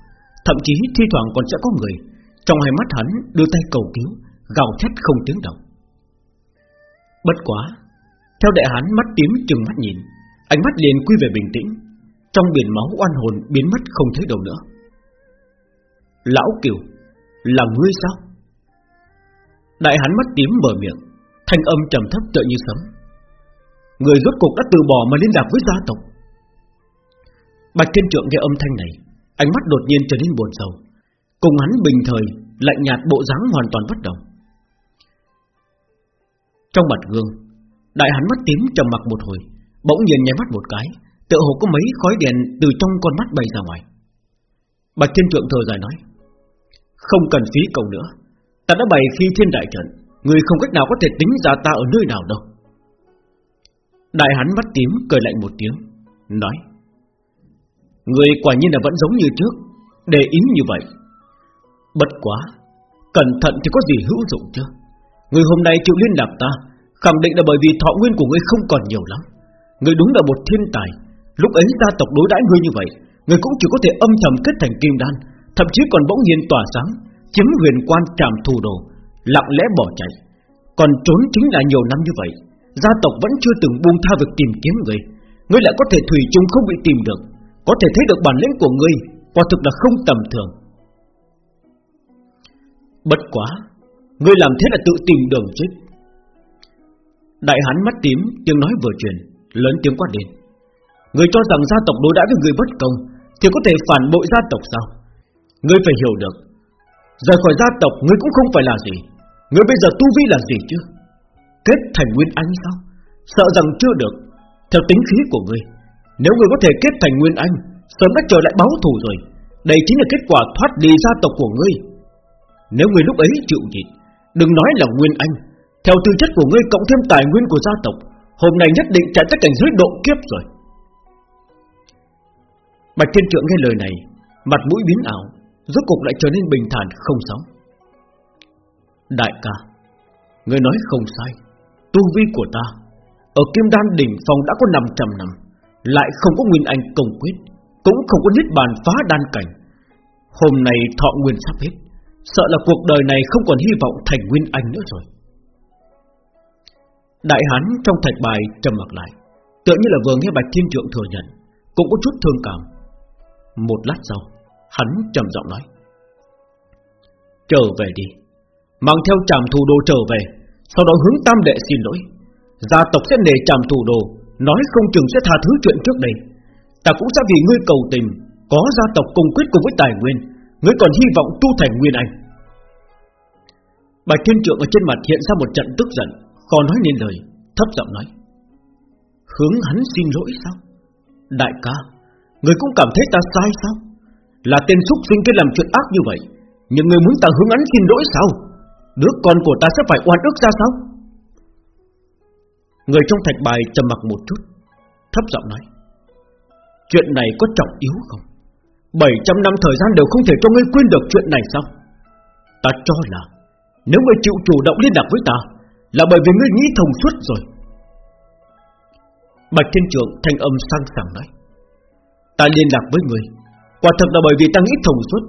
Thậm chí thi thoảng còn sẽ có người Trong hai mắt hắn đưa tay cầu cứu, Gào thét không tiếng động. Bất quá theo đại hán mắt tím trừng mắt nhìn, Ánh mắt liền quy về bình tĩnh. Trong biển máu oan hồn biến mất không thấy đâu nữa. Lão Kiều, Là ngươi sao? Đại hán mắt tím mở miệng, Thanh âm trầm thấp tựa như sấm. Người rốt cuộc đã từ bỏ mà liên lạc với gia tộc. Bạch Thiên Trượng nghe âm thanh này, Ánh mắt đột nhiên trở nên buồn sầu. Cùng hắn bình thời, Lạnh nhạt bộ dáng hoàn toàn bất động Trong mặt gương Đại hắn mắt tím trầm mặc một hồi, Bỗng nhiên nháy mắt một cái, Tựa hồ có mấy khói đèn từ trong con mắt bay ra ngoài. Bạch Thiên Trượng thở dài nói, Không cần phí cầu nữa, Ta đã bày phi thiên đại trận, Người không cách nào có thể tính ra ta ở nơi nào đâu. Đại hắn mắt tím cười lạnh một tiếng, Nói, Người quả nhiên là vẫn giống như trước, Để ý như vậy. Bất quá, Cẩn thận thì có gì hữu dụng chứ? Người hôm nay chịu liên lạc ta Khẳng định là bởi vì thọ nguyên của ngươi không còn nhiều lắm. Ngươi đúng là một thiên tài. Lúc ấy gia tộc đối đãi ngươi như vậy ngươi cũng chỉ có thể âm thầm kết thành kim đan Thậm chí còn bỗng nhiên tỏa sáng Chiếm huyền quan tràm thù đồ Lặng lẽ bỏ chạy. Còn trốn chính là nhiều năm như vậy Gia tộc vẫn chưa từng buông tha việc tìm kiếm ngươi, Ngươi lại có thể thủy chung không bị tìm được Có thể thấy được bản lĩnh của ngươi Quả thực là không tầm thường. Bất quá Ngươi làm thế là tự tìm đường chết. Đại hán mắt tím, Tiếng nói vừa truyền, Lớn tiếng quát lên. Người cho rằng gia tộc đối đãi với người bất công Thì có thể phản bội gia tộc sao? Ngươi phải hiểu được, Rời khỏi gia tộc ngươi cũng không phải là gì. Ngươi bây giờ tu vi là gì chứ? Kết thành Nguyên Anh sao? Sợ rằng chưa được, Theo tính khí của ngươi Nếu ngươi có thể kết thành Nguyên Anh, Sớm đã trở lại báo thù rồi. Đây chính là kết quả thoát đi gia tộc của ngươi. Nếu ngươi lúc ấy chịu nhịn, Đừng nói là Nguyên Anh theo tư chất của ngươi cộng thêm tài nguyên của gia tộc, Hôm nay nhất định chạy tới cảnh giới độ kiếp rồi. Bạch Thiên Trượng nghe lời này, Mặt mũi biến ảo, Rốt cục lại trở nên bình thản không sóng. Đại ca Người nói không sai. Tu vi của ta Ở Kim Đan đỉnh phong đã có 500 năm, Lại không có Nguyên Anh công quyết, Cũng không có niết bàn phá đan cảnh. Hôm nay thọ nguyên sắp hết, Sợ là cuộc đời này không còn hy vọng thành Nguyên Anh nữa rồi. Đại hán trong thạch bài trầm mặc lại, Tựa như là vừa nghe Bạch Thiên Trượng thừa nhận, Cũng có chút thương cảm. Một lát sau, Hắn trầm giọng nói, Trở về đi, Mang theo tràm thủ đồ trở về, Sau đó hướng tam đệ xin lỗi. Gia tộc sẽ nề tràm thủ đồ, Nói không chừng sẽ tha thứ chuyện trước đây. Ta cũng sẽ vì ngươi cầu tình, Có gia tộc cùng quyết cùng với tài nguyên, Ngươi còn hy vọng tu thành nguyên anh. Bạch Thiên Trượng ở trên mặt hiện ra một trận tức giận còn nói nên lời, Thấp giọng nói, Hướng hắn xin lỗi sao? Đại ca, Người cũng cảm thấy ta sai sao? Là tên xúc sinh kia làm chuyện ác như vậy, Nhưng người muốn ta hướng hắn xin lỗi sao? Đứa con của ta sẽ phải oan ức ra sao? Người trong thạch bài trầm mặc một chút, Thấp giọng nói, Chuyện này có trọng yếu không? 700 năm thời gian đều không thể cho ngươi quên được chuyện này sao? Ta cho là Nếu ngươi chịu chủ động liên lạc với ta là bởi vì ngươi nghĩ thông suốt rồi. Bạch Thiên Trượng thanh âm sang sảng nói, Ta liên lạc với ngươi. Quả thật là bởi vì ta nghĩ thông suốt.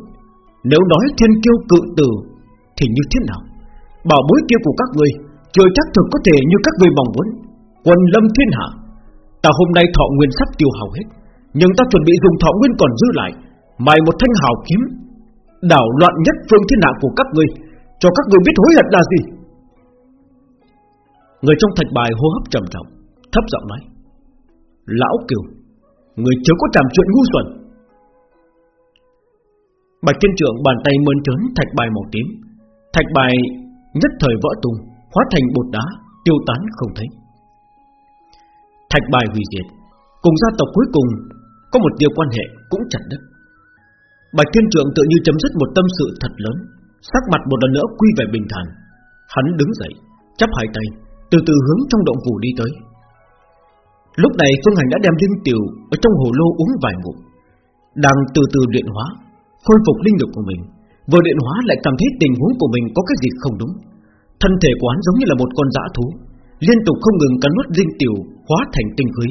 Nếu nói thiên kiêu cự tử Thì như thế nào? Bảo bối kia của các ngươi Chưa chắc thực có thể như các ngươi mong muốn. Quân lâm thiên hạ, Ta hôm nay thọ nguyên sắp tiêu hao hết, Nhưng ta chuẩn bị dùng thọ nguyên còn dư lại, Mài một thanh hào kiếm, Đảo loạn nhất phương thiên hạ của các ngươi, Cho các ngươi biết hối hận là gì. Người trong thạch bài hô hấp trầm trọng, Thấp giọng nói, Lão Kiều, Người chưa có làm chuyện ngu xuẩn. Bạch Thiên Trưởng bàn tay mơn trớn thạch bài màu tím, Thạch bài nhất thời vỡ tung, Hóa thành bột đá, Tiêu tán không thấy. Thạch bài hủy diệt, Cùng gia tộc cuối cùng Có một điều quan hệ cũng chặt đứt. Bạch Thiên trưởng tự như chấm dứt một tâm sự thật lớn, Sắc mặt một lần nữa quy về bình thản. Hắn đứng dậy, Chắp hai tay từ từ hướng trong động phủ đi tới. Lúc này Phương Hành đã đem linh tiểu Ở trong hồ lô uống vài ngụm, Đang từ từ luyện hóa, Khôi phục linh lực của mình. Vừa luyện hóa lại cảm thấy tình huống của mình có cái gì không đúng. Thân thể quán giống như là một con dã thú, Liên tục không ngừng cắn nuốt linh tiểu Hóa thành tinh khí.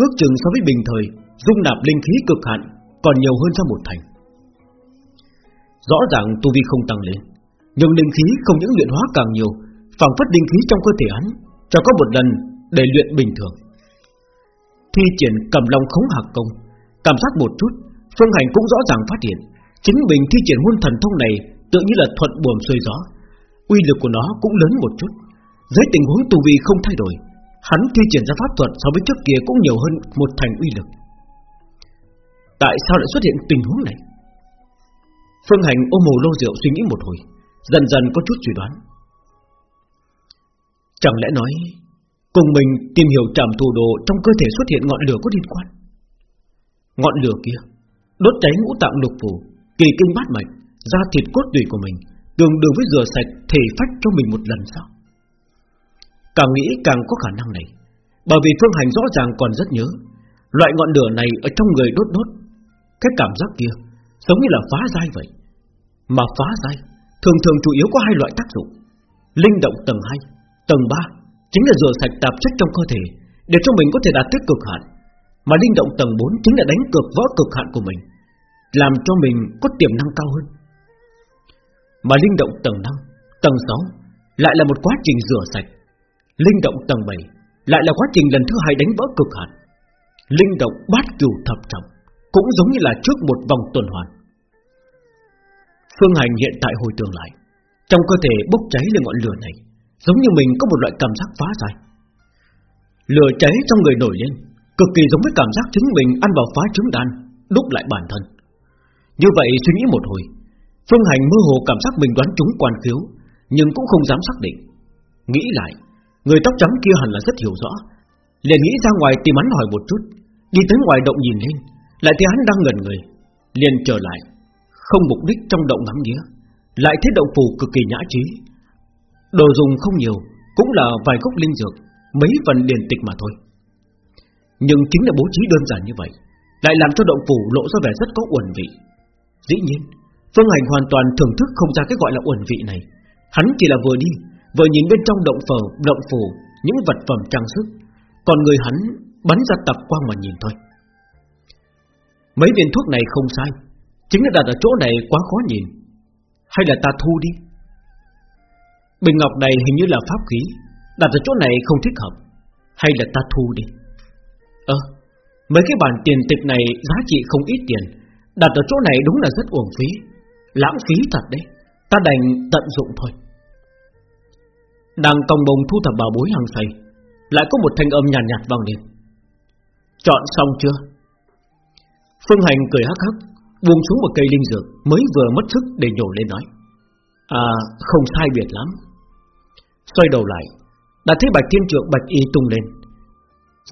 Ước chừng so với bình thời, Dung nạp linh khí cực hạn Còn nhiều hơn ra một thành. Rõ ràng tu vi không tăng lên, Nhưng linh khí không những luyện hóa càng nhiều phảng phất linh khí trong cơ thể hắn, Cho có một lần để luyện bình thường. Thi triển cầm long khống hạc công, Cảm giác một chút, Phương Hành cũng rõ ràng phát hiện, Chính mình thi triển huân thần thông này Tự như là thuận buồm xuôi gió. Uy lực của nó cũng lớn một chút. Dưới tình huống tu vi không thay đổi, Hắn thi triển ra pháp thuật so với trước kia cũng nhiều hơn một thành uy lực. Tại sao lại xuất hiện tình huống này? Phương Hành ôm hồ lô rượu suy nghĩ một hồi, Dần dần có chút suy đoán. Chẳng lẽ nói, Cùng mình tìm hiểu trảm thủ đồ Trong cơ thể xuất hiện ngọn lửa có liên quan? Ngọn lửa kia Đốt cháy ngũ tạng lục phủ, Kỳ kinh bát mạch, Da thịt cốt tủy của mình, Tương đương với rửa sạch thể phách cho mình một lần sao Càng nghĩ càng có khả năng này, Bởi vì Phương Hành rõ ràng còn rất nhớ, Loại ngọn lửa này ở trong người đốt đốt, Cái cảm giác kia Giống như là phá dai vậy. Mà phá dai Thường thường chủ yếu có hai loại tác dụng, Linh động tầng 2 Tầng 3 Chính là rửa sạch tạp chất trong cơ thể Để cho mình có thể đạt tới cực hạn. Mà linh động tầng 4 chính là đánh cực vỡ cực hạn của mình, Làm cho mình có tiềm năng cao hơn. Mà linh động tầng 5 Tầng 6 Lại là một quá trình rửa sạch. Linh động tầng 7 Lại là quá trình lần thứ hai đánh vỡ cực hạn. Linh động bát cửu thập trọng Cũng giống như là trước một vòng tuần hoàn. Phương Hành hiện tại hồi tưởng lại, Trong cơ thể bốc cháy lên ngọn lửa này Giống như mình có một loại cảm giác phá giải. Lửa cháy trong người nổi lên, Cực kỳ giống với cảm giác chính mình ăn vào phá trứng đan, Đúc lại bản thân. Như vậy suy nghĩ một hồi, Phương Hành mơ hồ cảm giác mình đoán trúng quan khiếu, Nhưng cũng không dám xác định. Nghĩ lại, Người tóc trắng kia hẳn là rất hiểu rõ, liền nghĩ ra ngoài tìm hắn hỏi một chút, Đi tới ngoài động nhìn lên, Lại thấy hắn đang ngẩn người, liền trở lại, Không mục đích trong động ngắm nghía, Lại thấy động phù cực kỳ nhã trí. Đồ dùng không nhiều Cũng là vài gốc linh dược Mấy phần điển tịch mà thôi. Nhưng chính là bố trí đơn giản như vậy Lại làm cho động phủ lộ ra vẻ rất có uẩn vị. Dĩ nhiên Phương Hành hoàn toàn thưởng thức không ra cái gọi là uẩn vị này. Hắn chỉ là vừa đi Vừa nhìn bên trong động phở, động phủ Những vật phẩm trang sức. Còn người hắn bắn ra tập quang mà nhìn thôi. Mấy viên thuốc này không sai Chính là đặt ở chỗ này quá khó nhìn. Hay là ta thu đi? Bình ngọc này hình như là pháp khí Đặt ở chỗ này không thích hợp. Hay là ta thu đi? Ơ Mấy cái bản tiền tịch này giá trị không ít tiền Đặt ở chỗ này đúng là rất uổng phí. Lãng phí thật đấy Ta đành tận dụng thôi. Đang còng bồng thu thập bảo bối hàng say Lại có một thanh âm nhàn nhạt, nhạt vang lên. Chọn xong chưa? Phương Hành cười hắc hắc Buông xuống một cây linh dược Mới vừa mất sức để nhổ lên nói. À không sai biệt lắm. Xoay đầu lại, Đã thấy bạch thiên trượng bạch y tung lên.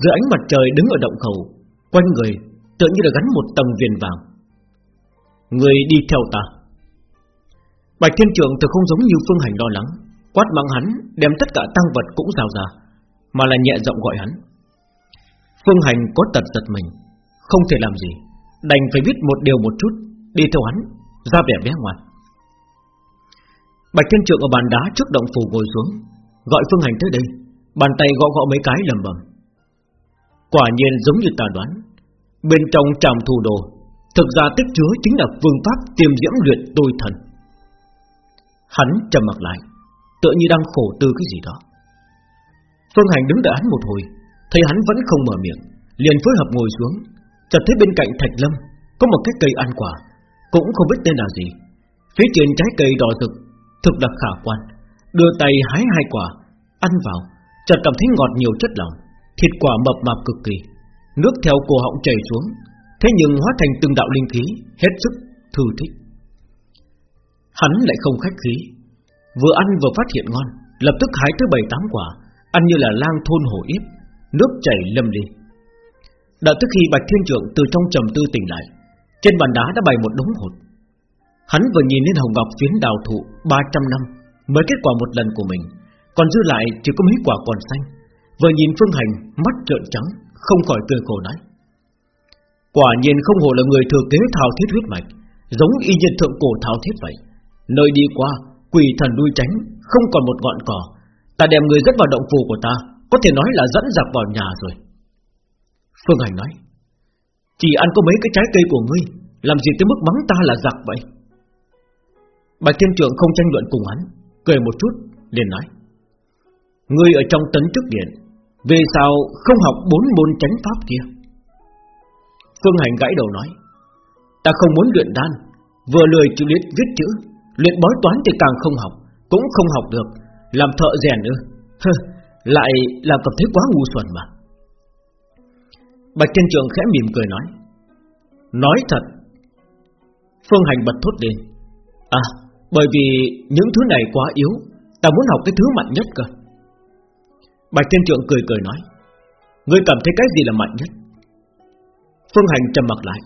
Giữa ánh mặt trời đứng ở động khẩu, Quanh người tựa như là gắn một tầng viền vàng. Người đi theo ta. Bạch thiên trượng từ không giống như phương hành lo lắng, Quát mắng hắn, Đem tất cả tăng vật cũng rào ra, Mà là nhẹ giọng gọi hắn. Phương Hành có tật giật mình, Không thể làm gì, Đành phải biết một điều một chút, Đi theo hắn, Ra vẻ bé ngoan Bạch Thiên Trượng ở bàn đá trước động phủ ngồi xuống, Gọi Phương Hành tới đây, Bàn tay gõ gõ mấy cái lầm bầm. Quả nhiên giống như ta đoán, Bên trong tràm thủ đồ, Thực ra tích chứa chính là phương pháp tiềm diễm luyện tôi thần. Hắn trầm mặt lại, Tựa như đang khổ tư cái gì đó. Phương Hành đứng đợi hắn một hồi, Thấy hắn vẫn không mở miệng, Liền phối hợp ngồi xuống, Chợt thấy bên cạnh Thạch Lâm Có một cái cây ăn quả, Cũng không biết tên là gì. Phía trên trái cây đỏ rực Thực đặc khả quan, Đưa tay hái hai quả, Ăn vào, Chợt cảm thấy ngọt nhiều chất lỏng Thịt quả mập mạp cực kỳ, Nước theo cổ họng chảy xuống, Thế nhưng hóa thành từng đạo linh khí, Hết sức thư thích. Hắn lại không khách khí, Vừa ăn vừa phát hiện ngon, Lập tức hái tới bảy tám quả, Ăn như là lang thôn hổ yếp Nước chảy lâm đi Đã tức khi Bạch Thiên Trượng từ trong trầm tư tỉnh lại, Trên bàn đá đã bày một đống hột Hắn vừa nhìn lên hồng ngọc phiến đào thụ 300 năm, Mới kết quả một lần của mình, Còn dư lại chỉ có mấy quả còn xanh. Vừa nhìn Phương Hành, mắt trợn trắng, Không khỏi cười khổ nói. Quả nhiên không hồ là người thừa kế thao thiết huyết mạch, Giống y nhân thượng cổ thao thiết vậy. Nơi đi qua, Quỷ thần đuôi tránh, Không còn một ngọn cỏ. Ta đem người dẫn vào động phủ của ta, Có thể nói là dẫn giặc vào nhà rồi. Phương Hành nói, Chỉ ăn có mấy cái trái cây của ngươi, Làm gì tới mức mắng ta là giặc vậy? Bạch Thiên Trượng không tranh luận cùng hắn, Cười một chút, liền nói. Ngươi ở trong tấn trước điện, Vì sao không học bốn môn tránh pháp kia? Phương Hành gãi đầu nói. Ta không muốn luyện đan, Vừa lười chữ liệt viết chữ, Luyện bói toán thì càng không học, Cũng không học được, Làm thợ rèn nữa. Lại làm cảm thấy quá ngu xuẩn mà. Bạch Thiên Trường khẽ mỉm cười nói. Nói thật. Phương Hành bật thốt lên. À bởi vì những thứ này quá yếu, Ta muốn học cái thứ mạnh nhất cơ. Bạch Thiên Trượng cười cười nói, Ngươi cảm thấy cái gì là mạnh nhất? Phương Hành trầm mặt lại,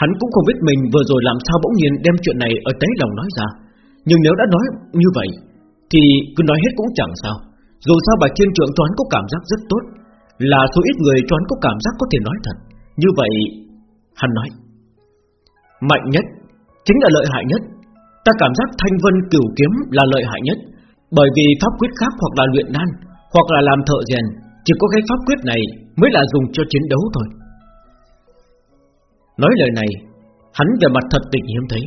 Hắn cũng không biết mình vừa rồi làm sao bỗng nhiên đem chuyện này ở đáy lòng nói ra. Nhưng nếu đã nói như vậy, Thì cứ nói hết cũng chẳng sao. Dù sao Bạch Thiên Trượng toán có cảm giác rất tốt, Là số ít người toán có cảm giác có thể nói thật. Như vậy, Hắn nói, Mạnh nhất Chính là lợi hại nhất. Ta cảm giác thanh vân cửu kiếm là lợi hại nhất, Bởi vì pháp quyết khác hoặc là luyện đan, Hoặc là làm thợ rèn, Chỉ có cái pháp quyết này mới là dùng cho chiến đấu thôi. Nói lời này, Hắn về mặt thật tình hiếm thấy,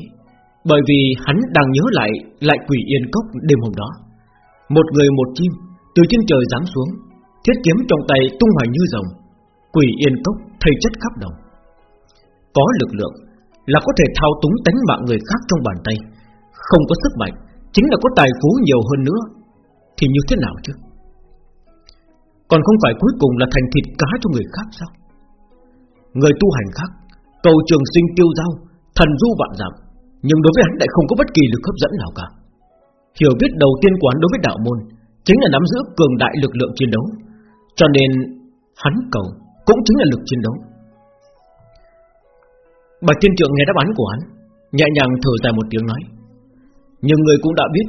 Bởi vì hắn đang nhớ lại Lại quỷ yên cốc đêm hôm đó. Một người một chim Từ trên trời giáng xuống, Thiết kiếm trong tay tung hoành như rồng, Quỷ yên cốc thầy chất khắp đồng. Có lực lượng Là có thể thao túng tánh mạng người khác trong bàn tay. Không có sức mạnh, Chính là có tài phú nhiều hơn nữa, Thì như thế nào chứ? Còn không phải cuối cùng là thành thịt cá cho người khác sao? Người tu hành khác, Cầu trường sinh tiêu giao Thần du vạn giảm, Nhưng đối với hắn lại không có bất kỳ lực hấp dẫn nào cả. Hiểu biết đầu tiên quán đối với đạo môn, Chính là nắm giữ cường đại lực lượng chiến đấu, Cho nên Hắn cầu cũng chính là lực chiến đấu. Bạch Thiên Trượng nghe đáp án của hắn, Nhẹ nhàng thở dài một tiếng nói nhưng người cũng đã biết,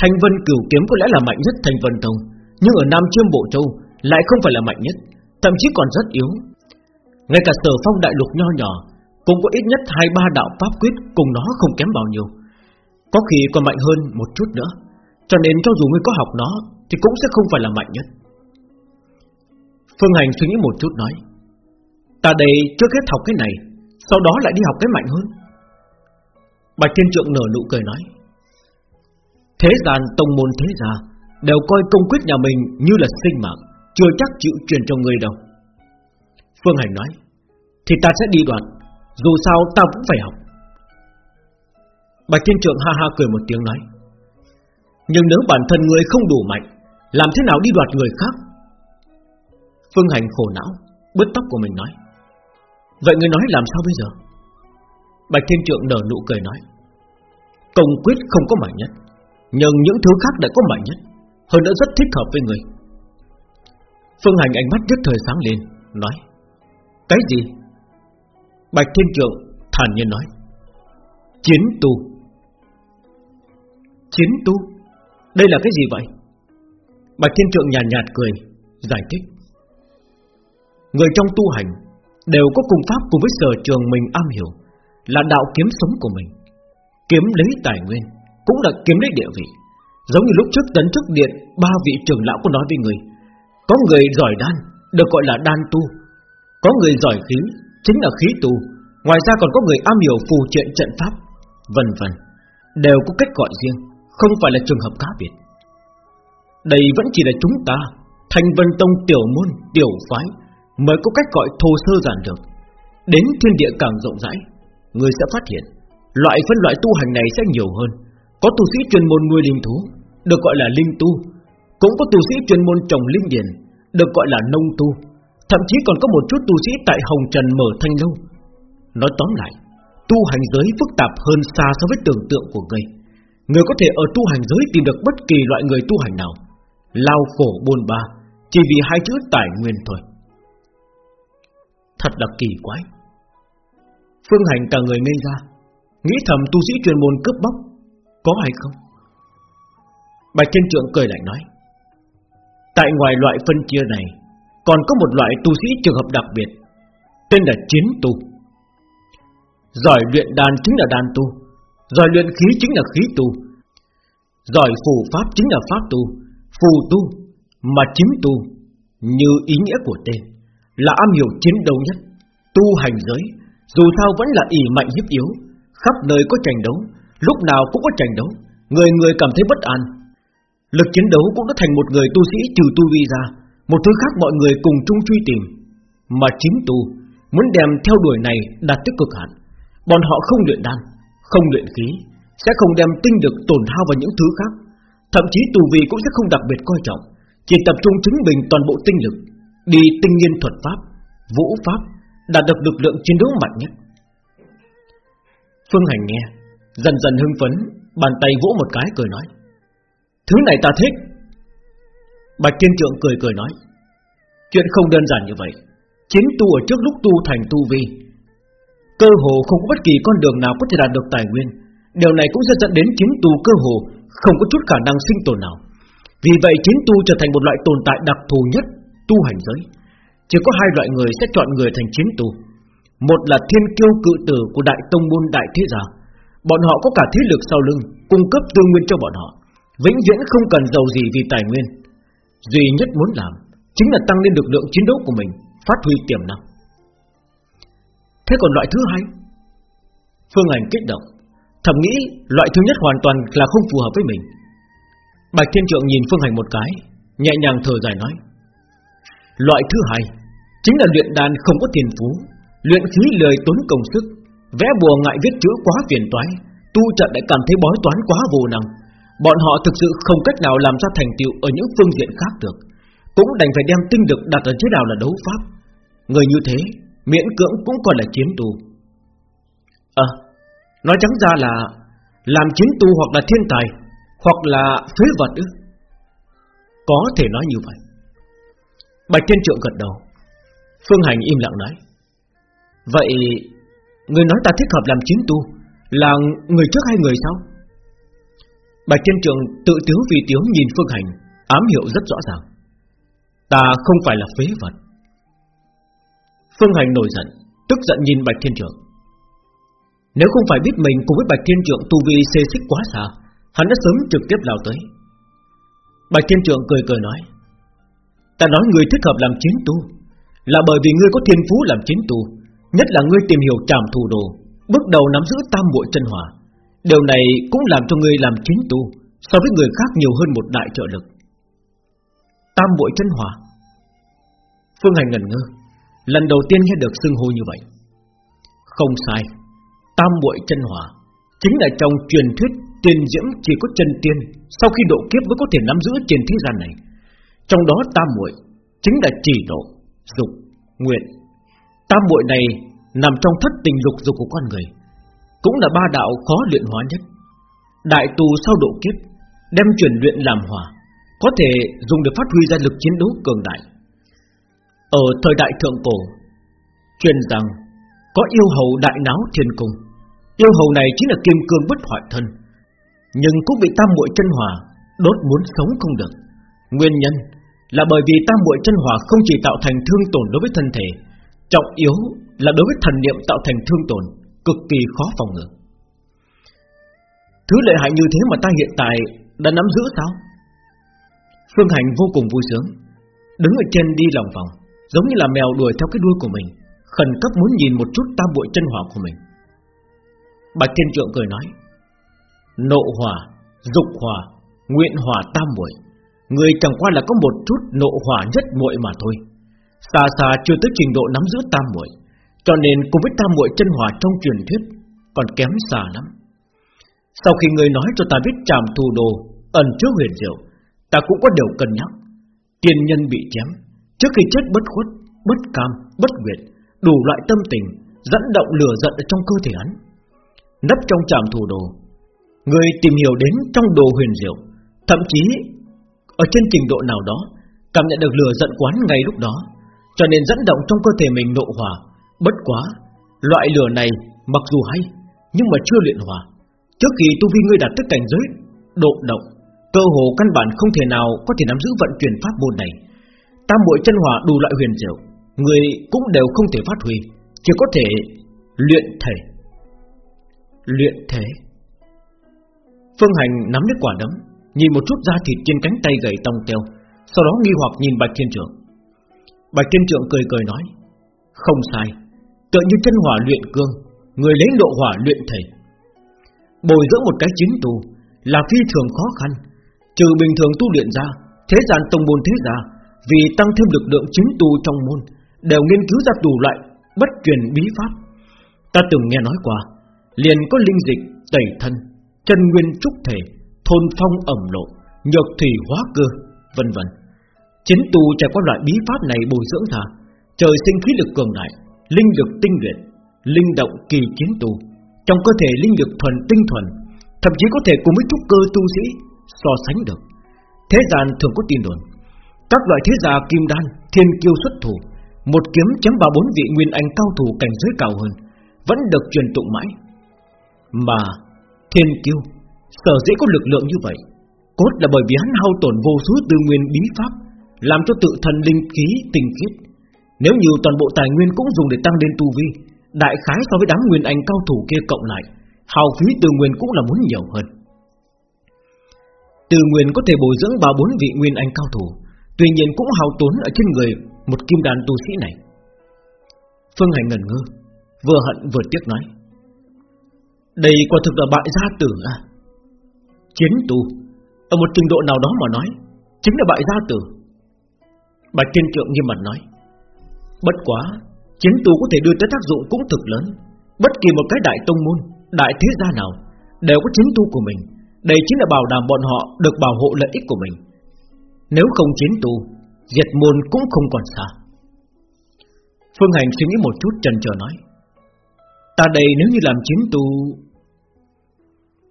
Thanh Vân Cửu Kiếm có lẽ là mạnh nhất Thanh Vân Tông, Nhưng ở Nam Chiêm Bộ Châu Lại không phải là mạnh nhất, Thậm chí còn rất yếu. Ngay cả sở phong đại lục nho nhỏ Cũng có ít nhất hai ba đạo pháp quyết Cùng nó không kém bao nhiêu. Có khi còn mạnh hơn một chút nữa, Cho nên cho dù ngươi có học nó Thì cũng sẽ không phải là mạnh nhất. Phương Hành suy nghĩ một chút nói, Ta đây trước hết học cái này, Sau đó lại đi học cái mạnh hơn. Bạch Thiên Trượng nở nụ cười nói Thế gian tông môn thế gia Đều coi công quyết nhà mình như là sinh mạng, Chưa chắc chịu truyền cho người đâu. Phương Hành nói, Thì ta sẽ đi đoạt, Dù sao ta cũng phải học. Bạch Thiên Trượng ha ha cười một tiếng nói, Nhưng nếu bản thân người không đủ mạnh, Làm thế nào đi đoạt người khác? Phương Hành khổ não, Bứt tóc của mình nói, Vậy người nói làm sao bây giờ? Bạch Thiên Trượng nở nụ cười nói, Công quyết không có mạnh nhất nhưng những thứ khác đã có mạnh nhất. Hơn nữa rất thích hợp với người. Phương Hành ánh mắt nhất thời sáng lên Nói cái gì? Bạch Thiên Trượng thản nhiên nói Chiến tu. Chiến tu? Đây là cái gì vậy? Bạch Thiên Trượng nhàn nhạt, nhạt cười Giải thích Người trong tu hành Đều có cùng pháp cùng với sở trường mình am hiểu Là đạo kiếm sống của mình. Kiếm lấy tài nguyên cũng là kiếm lấy địa vị. Giống như lúc trước tấn chức điện Ba vị trưởng lão có nói với người Có người giỏi đan Được gọi là đan tu. Có người giỏi khí Chính là khí tu. Ngoài ra còn có người am hiểu phù triện trận pháp. Vân vân. Đều có cách gọi riêng Không phải là trường hợp cá biệt. Đây vẫn chỉ là chúng ta Thành Vân Tông tiểu môn, tiểu phái Mới có cách gọi thô sơ giản được Đến thiên địa càng rộng rãi Người sẽ phát hiện Loại phân loại tu hành này sẽ nhiều hơn. Có tu sĩ chuyên môn nuôi linh thú, Được gọi là linh tu. Cũng có tu sĩ chuyên môn trồng linh điển Được gọi là nông tu. Thậm chí còn có một chút tu sĩ tại Hồng Trần mở thanh lâu. Nói tóm lại, Tu hành giới phức tạp hơn xa so với tưởng tượng của người. Người có thể ở tu hành giới tìm được bất kỳ loại người tu hành nào. Lao khổ buồn ba, Chỉ vì hai chữ tài nguyên thôi. Thật là kỳ quái. Phương Hành cả người ngây ra, Nghĩ thầm tu sĩ chuyên môn cướp bóc có hay không? Bạch Thiên Trượng cười lại nói, Tại ngoài loại phân chia này, Còn có một loại tu sĩ trường hợp đặc biệt, Tên là chiến tu. Giỏi luyện đàn chính là đàn tu, Giỏi luyện khí chính là khí tu, Giỏi phù pháp chính là pháp tu, Phù tu Mà chiến tu Như ý nghĩa của tên, Là am hiểu chiến đấu nhất, Tu hành giới, Dù sao vẫn là ỷ mạnh hiếp yếu, Khắp nơi có tranh đấu Lúc nào cũng có tranh đấu. Người người cảm thấy bất an. Lực chiến đấu cũng đã thành một người tu sĩ trừ tu vi ra. Một thứ khác mọi người cùng chung truy tìm. Mà chính tu Muốn đem theo đuổi này đạt tới cực hạn. Bọn họ không luyện đan, Không luyện khí, Sẽ không đem tinh lực tổn hao vào những thứ khác. Thậm chí tù vi cũng sẽ không đặc biệt coi trọng, Chỉ tập trung chứng minh toàn bộ tinh lực, Đi tinh nhiên thuật pháp, Vũ pháp, Đạt được lực lượng chiến đấu mạnh nhất. Phương Hành nghe Dần dần hưng phấn, Bàn tay vỗ một cái cười nói, Thứ này ta thích. Bạch Thiên Trượng cười cười nói, Chuyện không đơn giản như vậy. Chiến tu ở trước lúc tu thành tu vi, Cơ hồ không có bất kỳ con đường nào có thể đạt được tài nguyên. Điều này cũng sẽ dẫn đến chiến tu cơ hồ Không có chút khả năng sinh tồn nào. Vì vậy chiến tu trở thành một loại tồn tại đặc thù nhất Tu hành giới. Chỉ có hai loại người sẽ chọn người thành chiến tu. Một là thiên kiêu cự tử của đại tông môn đại thế gia Bọn họ có cả thế lực sau lưng, Cung cấp tư nguyên cho bọn họ. Vĩnh viễn không cần giàu gì vì tài nguyên. Duy nhất muốn làm Chính là tăng lên lực lượng chiến đấu của mình, Phát huy tiềm năng. Thế còn loại thứ hai? Phương Ảnh kích động. Thầm nghĩ loại thứ nhất hoàn toàn là không phù hợp với mình. Bạch Thiên Trượng nhìn Phương Hành một cái, Nhẹ nhàng thở dài nói, Loại thứ hai Chính là luyện đàn không có tiền phú, Luyện khí lời tốn công sức Vẽ bùa ngại viết chữ quá phiền toái, Tu trận lại cảm thấy bói toán quá vô năng. Bọn họ thực sự không cách nào làm ra thành tựu Ở những phương diện khác được. Cũng đành phải đem tinh lực đặt ở chế nào là đấu pháp. Người như thế, Miễn cưỡng cũng còn là chiến tu. À Nói trắng ra là Làm chiến tu hoặc là thiên tài, Hoặc là phế vật ư? Có thể nói như vậy. Bạch Thiên Trượng gật đầu. Phương Hành im lặng nói. Vậy Người nói ta thích hợp làm chiến tu, Là người trước hay người sau? Bạch Thiên Trường tự tiếu vì tiếu nhìn Phương Hành, Ám hiệu rất rõ ràng. Ta không phải là phế vật. Phương Hành nổi giận, Tức giận nhìn Bạch Thiên Trường. Nếu không phải biết mình cùng với Bạch Thiên Trường Tu vi xê xích quá xa, Hắn đã sớm trực tiếp lao tới. Bạch Thiên Trường cười cười nói, Ta nói người thích hợp làm chiến tu, Là bởi vì ngươi có thiên phú làm chiến tu Nhất là ngươi tìm hiểu trảm thủ đồ Bước đầu nắm giữ tam muội chân hỏa. Điều này cũng làm cho ngươi làm chính tu So với người khác nhiều hơn một đại trợ lực. Tam muội chân hỏa. Phương Hành ngẩn ngơ Lần đầu tiên nghe được xưng hô như vậy. Không sai Tam muội chân hỏa Chính là trong truyền thuyết tiên diễm chỉ có chân tiên Sau khi độ kiếp mới có thể nắm giữ trên thế gian này. Trong đó tam muội Chính là chỉ độ, dục, nguyện. Tam muội này Nằm trong thất tình dục dục của con người, Cũng là ba đạo khó luyện hóa nhất. Đại tù sau độ kiếp, Đem chuyển luyện làm hỏa, Có thể dùng để phát huy ra lực chiến đấu cường đại. Ở thời đại thượng cổ, Truyền rằng Có yêu hầu đại náo thiên cung. Yêu hầu này chính là kim cương bất hoại thân, Nhưng cũng bị tam muội chân hỏa Đốt muốn sống không được. Nguyên nhân Là bởi vì tam muội chân hỏa không chỉ tạo thành thương tổn đối với thân thể, Trọng yếu là đối với thần niệm tạo thành thương tổn Cực kỳ khó phòng ngừa. Thứ lợi hại như thế mà ta hiện tại Đã nắm giữ sao? Phương Hành vô cùng vui sướng Đứng ở trên đi lòng vòng Giống như là mèo đuổi theo cái đuôi của mình Khẩn cấp muốn nhìn một chút tam bội chân hỏa của mình. Bạch Thiên Trượng cười nói Nộ hỏa, dục hỏa, nguyện hỏa tam muội, Người chẳng qua là có một chút nộ hỏa nhất muội mà thôi Xa xa chưa tới trình độ nắm giữ tam muội, cho nên cùng với tam muội chân hỏa trong truyền thuyết Còn kém xa lắm. Sau khi người nói cho ta biết tràm thù đồ Ẩn trước huyền diệu Ta cũng có điều cân nhắc. Tiên nhân bị chém Trước khi chết bất khuất, bất cam, bất nguyện Đủ loại tâm tình Dẫn động lửa giận ở trong cơ thể hắn. Nấp trong tràm thủ đồ Người tìm hiểu đến trong đồ huyền diệu Thậm chí Ở trên trình độ nào đó Cảm nhận được lửa giận quán ngay lúc đó Cho nên dẫn động trong cơ thể mình nộ hỏa Bất quá, Loại lửa này mặc dù hay, Nhưng mà chưa luyện hòa. Trước khi tu vi ngươi đạt tới cảnh giới, Độ động Cơ hồ căn bản không thể nào có thể nắm giữ vận chuyển pháp môn này. Tam muội chân hỏa đủ loại huyền diệu Người cũng đều không thể phát huy, Chỉ có thể luyện thể. Luyện thể. Phương Hành nắm lấy quả đấm, Nhìn một chút da thịt trên cánh tay gầy tông teo Sau đó nghi hoặc nhìn Bạch Thiên trưởng Bạch Thiên trưởng cười cười nói, Không sai Tựa như chân hỏa luyện cương Người lấy độ hỏa luyện thể. Bồi dưỡng một cái chính tu Là phi thường khó khăn Trừ bình thường tu luyện ra Thế gian tông môn thế gia Vì tăng thêm lực lượng chính tu trong môn Đều nghiên cứu ra đủ loại Bất truyền bí pháp. Ta từng nghe nói qua Liền có linh dịch, tẩy thân Chân nguyên trúc thể Thôn phong ẩm lộ Nhược thủy hóa cơ vân vân. Chính tu trải qua loại bí pháp này bồi dưỡng ra Trời sinh khí lực cường đại Linh lực tinh luyện Linh động kỳ chiến tu. Trong cơ thể linh lực thuần tinh thuần Thậm chí có thể cùng với trúc cơ tu sĩ So sánh được. Thế gian thường có tin đồn Các loại thế gia kim đan, thiên kiêu xuất thủ Một kiếm chém vào bốn vị nguyên anh cao thủ cảnh giới cao hơn Vẫn được truyền tụng mãi. Mà thiên kiêu Sở dĩ có lực lượng như vậy Cốt là bởi vì hắn hao tổn vô số tư nguyên bí pháp Làm cho tự thân linh khí tinh khiết nếu như toàn bộ tài nguyên cũng dùng để tăng lên tu vi, Đại khái so với đám nguyên anh cao thủ kia cộng lại, Hào phí tư nguyên cũng là muốn nhiều hơn. Từ nguyên có thể bồi dưỡng ba bốn vị nguyên anh cao thủ, Tuy nhiên cũng hao tốn ở trên người Một kim đàn tu sĩ này. Phương Hành ngần ngơ, Vừa hận vừa tiếc nói, Đây quả thực là bại gia tử à? Chiến tu, Ở một trình độ nào đó mà nói, Chính là bại gia tử. Bạch Thiên Trượng nghiêm mặt nói Bất quá, Chiến tu có thể đưa tới tác dụng cũng thực lớn. Bất kỳ một cái đại tông môn, Đại thế gia nào Đều có chiến tu của mình. Đây chính là bảo đảm bọn họ được bảo hộ lợi ích của mình. Nếu không chiến tu Diệt môn cũng không còn xa. Phương Hành suy nghĩ một chút, trần chờ nói, Ta đây nếu như làm chiến tu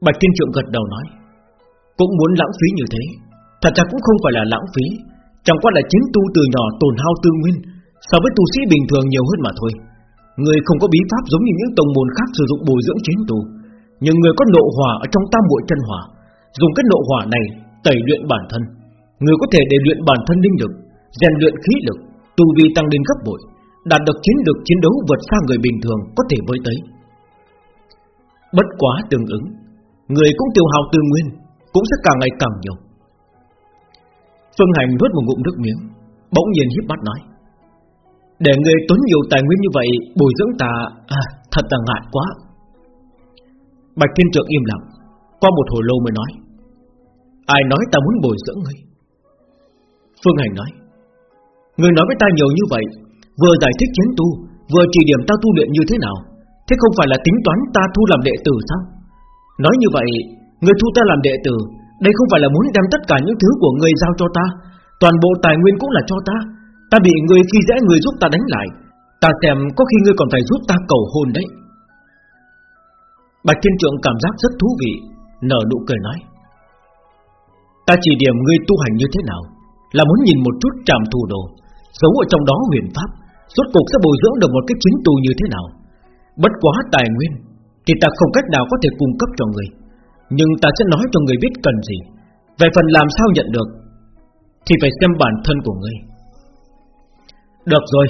Bạch Thiên Trượng gật đầu nói, Cũng muốn lãng phí như thế. Thật ra cũng không phải là lãng phí. Chẳng qua là chiến tu từ nhỏ tồn hao tư nguyên So với tu sĩ bình thường nhiều hơn mà thôi. Người không có bí pháp giống như những tông môn khác sử dụng bồi dưỡng chiến tu. Nhưng người có nộ hỏa ở trong tam bội chân hỏa Dùng cái nộ hỏa này tẩy luyện bản thân. Người có thể để luyện bản thân linh lực, rèn luyện khí lực, Tu vi tăng lên gấp bội, Đạt được chiến lực chiến đấu vượt xa người bình thường Có thể với tới. Bất quá tương ứng, Người cũng tiêu hao tư nguyên, Cũng sẽ càng ngày càng nhiều. Phương Hành nuốt một ngụm nước miếng, Bỗng nhiên híp mắt nói để người tốn nhiều tài nguyên như vậy Bồi dưỡng ta à, Thật là ngại quá. Bạch Thiên Trượng im lặng Qua một hồi lâu mới nói Ai nói ta muốn bồi dưỡng ngươi? Phương Hành nói Ngươi nói với ta nhiều như vậy Vừa giải thích chiến tu Vừa chỉ điểm ta tu luyện như thế nào Thế không phải là tính toán ta thu làm đệ tử sao? Nói như vậy Người thu ta làm đệ tử Đây không phải là muốn đem tất cả những thứ của người giao cho ta Toàn bộ tài nguyên cũng là cho ta Ta bị người khi dễ người giúp ta đánh lại. Ta xem có khi ngươi còn phải giúp ta cầu hôn đấy. Bạch Thiên Trượng cảm giác rất thú vị, Nở nụ cười nói. Ta chỉ điểm ngươi tu hành như thế nào, Là muốn nhìn một chút tràm thù đồ, Giấu ở trong đó huyền pháp, Rốt cuộc sẽ bồi dưỡng được một cái chính tu như thế nào. Bất quá tài nguyên, Thì ta không cách nào có thể cung cấp cho người. Nhưng ta sẽ nói cho người biết cần gì. Về phần làm sao nhận được, Thì phải xem bản thân của người. Được rồi.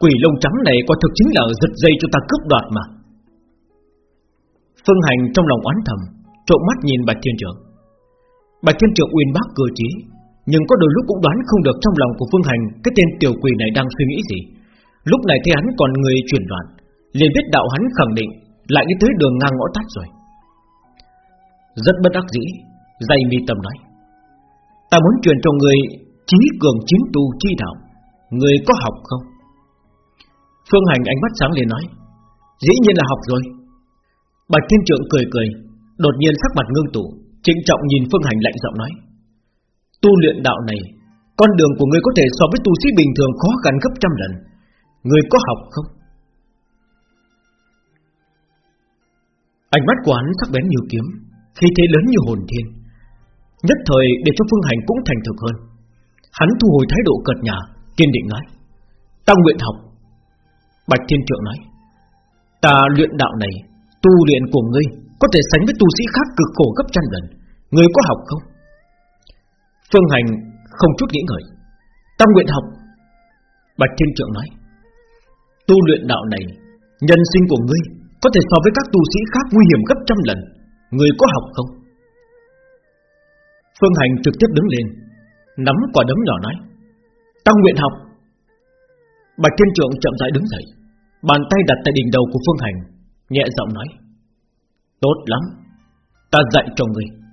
Quỷ lông trắng này quả thực chính là giật dây cho ta cướp đoạt mà. Phương Hành trong lòng oán thầm, Trộm mắt nhìn Bạch Thiên Trưởng. Bạch Thiên Trưởng uyên bác cười trí, Nhưng có đôi lúc cũng đoán không được trong lòng của Phương Hành Cái tên tiểu quỷ này đang suy nghĩ gì. Lúc này thấy hắn còn người chuyển đoạn liền biết đạo hắn khẳng định Lại đi tới đường ngang ngõ tắt rồi. Rất bất đắc dĩ, Dày mi tâm nói, Ta muốn truyền cho người Trí cường chiến tu chi đạo. Người có học không? Phương Hành ánh mắt sáng lên nói, Dĩ nhiên là học rồi. Bạch Thiên Trượng cười cười, Đột nhiên sắc mặt ngưng tủ Trịnh trọng nhìn Phương Hành lạnh giọng nói, Tu luyện đạo này, Con đường của người có thể so với tu sĩ bình thường khó khăn gấp trăm lần. Người có học không? Ánh mắt của hắn sắc bén như kiếm Khi thế lớn như hồn thiên, Nhất thời để cho Phương Hành cũng thành thực hơn. Hắn thu hồi thái độ cợt nhả. Kiên định nói. Ta nguyện học. Bạch Thiên Trượng nói, Ta luyện đạo này, Tu luyện của ngươi Có thể sánh với tu sĩ khác cực khổ gấp trăm lần. Ngươi có học không? Phương Hành không chút nghĩ ngợi. Ta nguyện học. Bạch Thiên Trượng nói, Tu luyện đạo này, Nhân sinh của ngươi Có thể so với các tu sĩ khác nguy hiểm gấp trăm lần. Ngươi có học không? Phương Hành trực tiếp đứng lên, Nắm quả đấm nhỏ nói Ta nguyện học. Bạch Thiên Trượng chậm rãi đứng dậy, Bàn tay đặt tại đỉnh đầu của Phương Hành, Nhẹ giọng nói, Tốt lắm, Ta dạy cho ngươi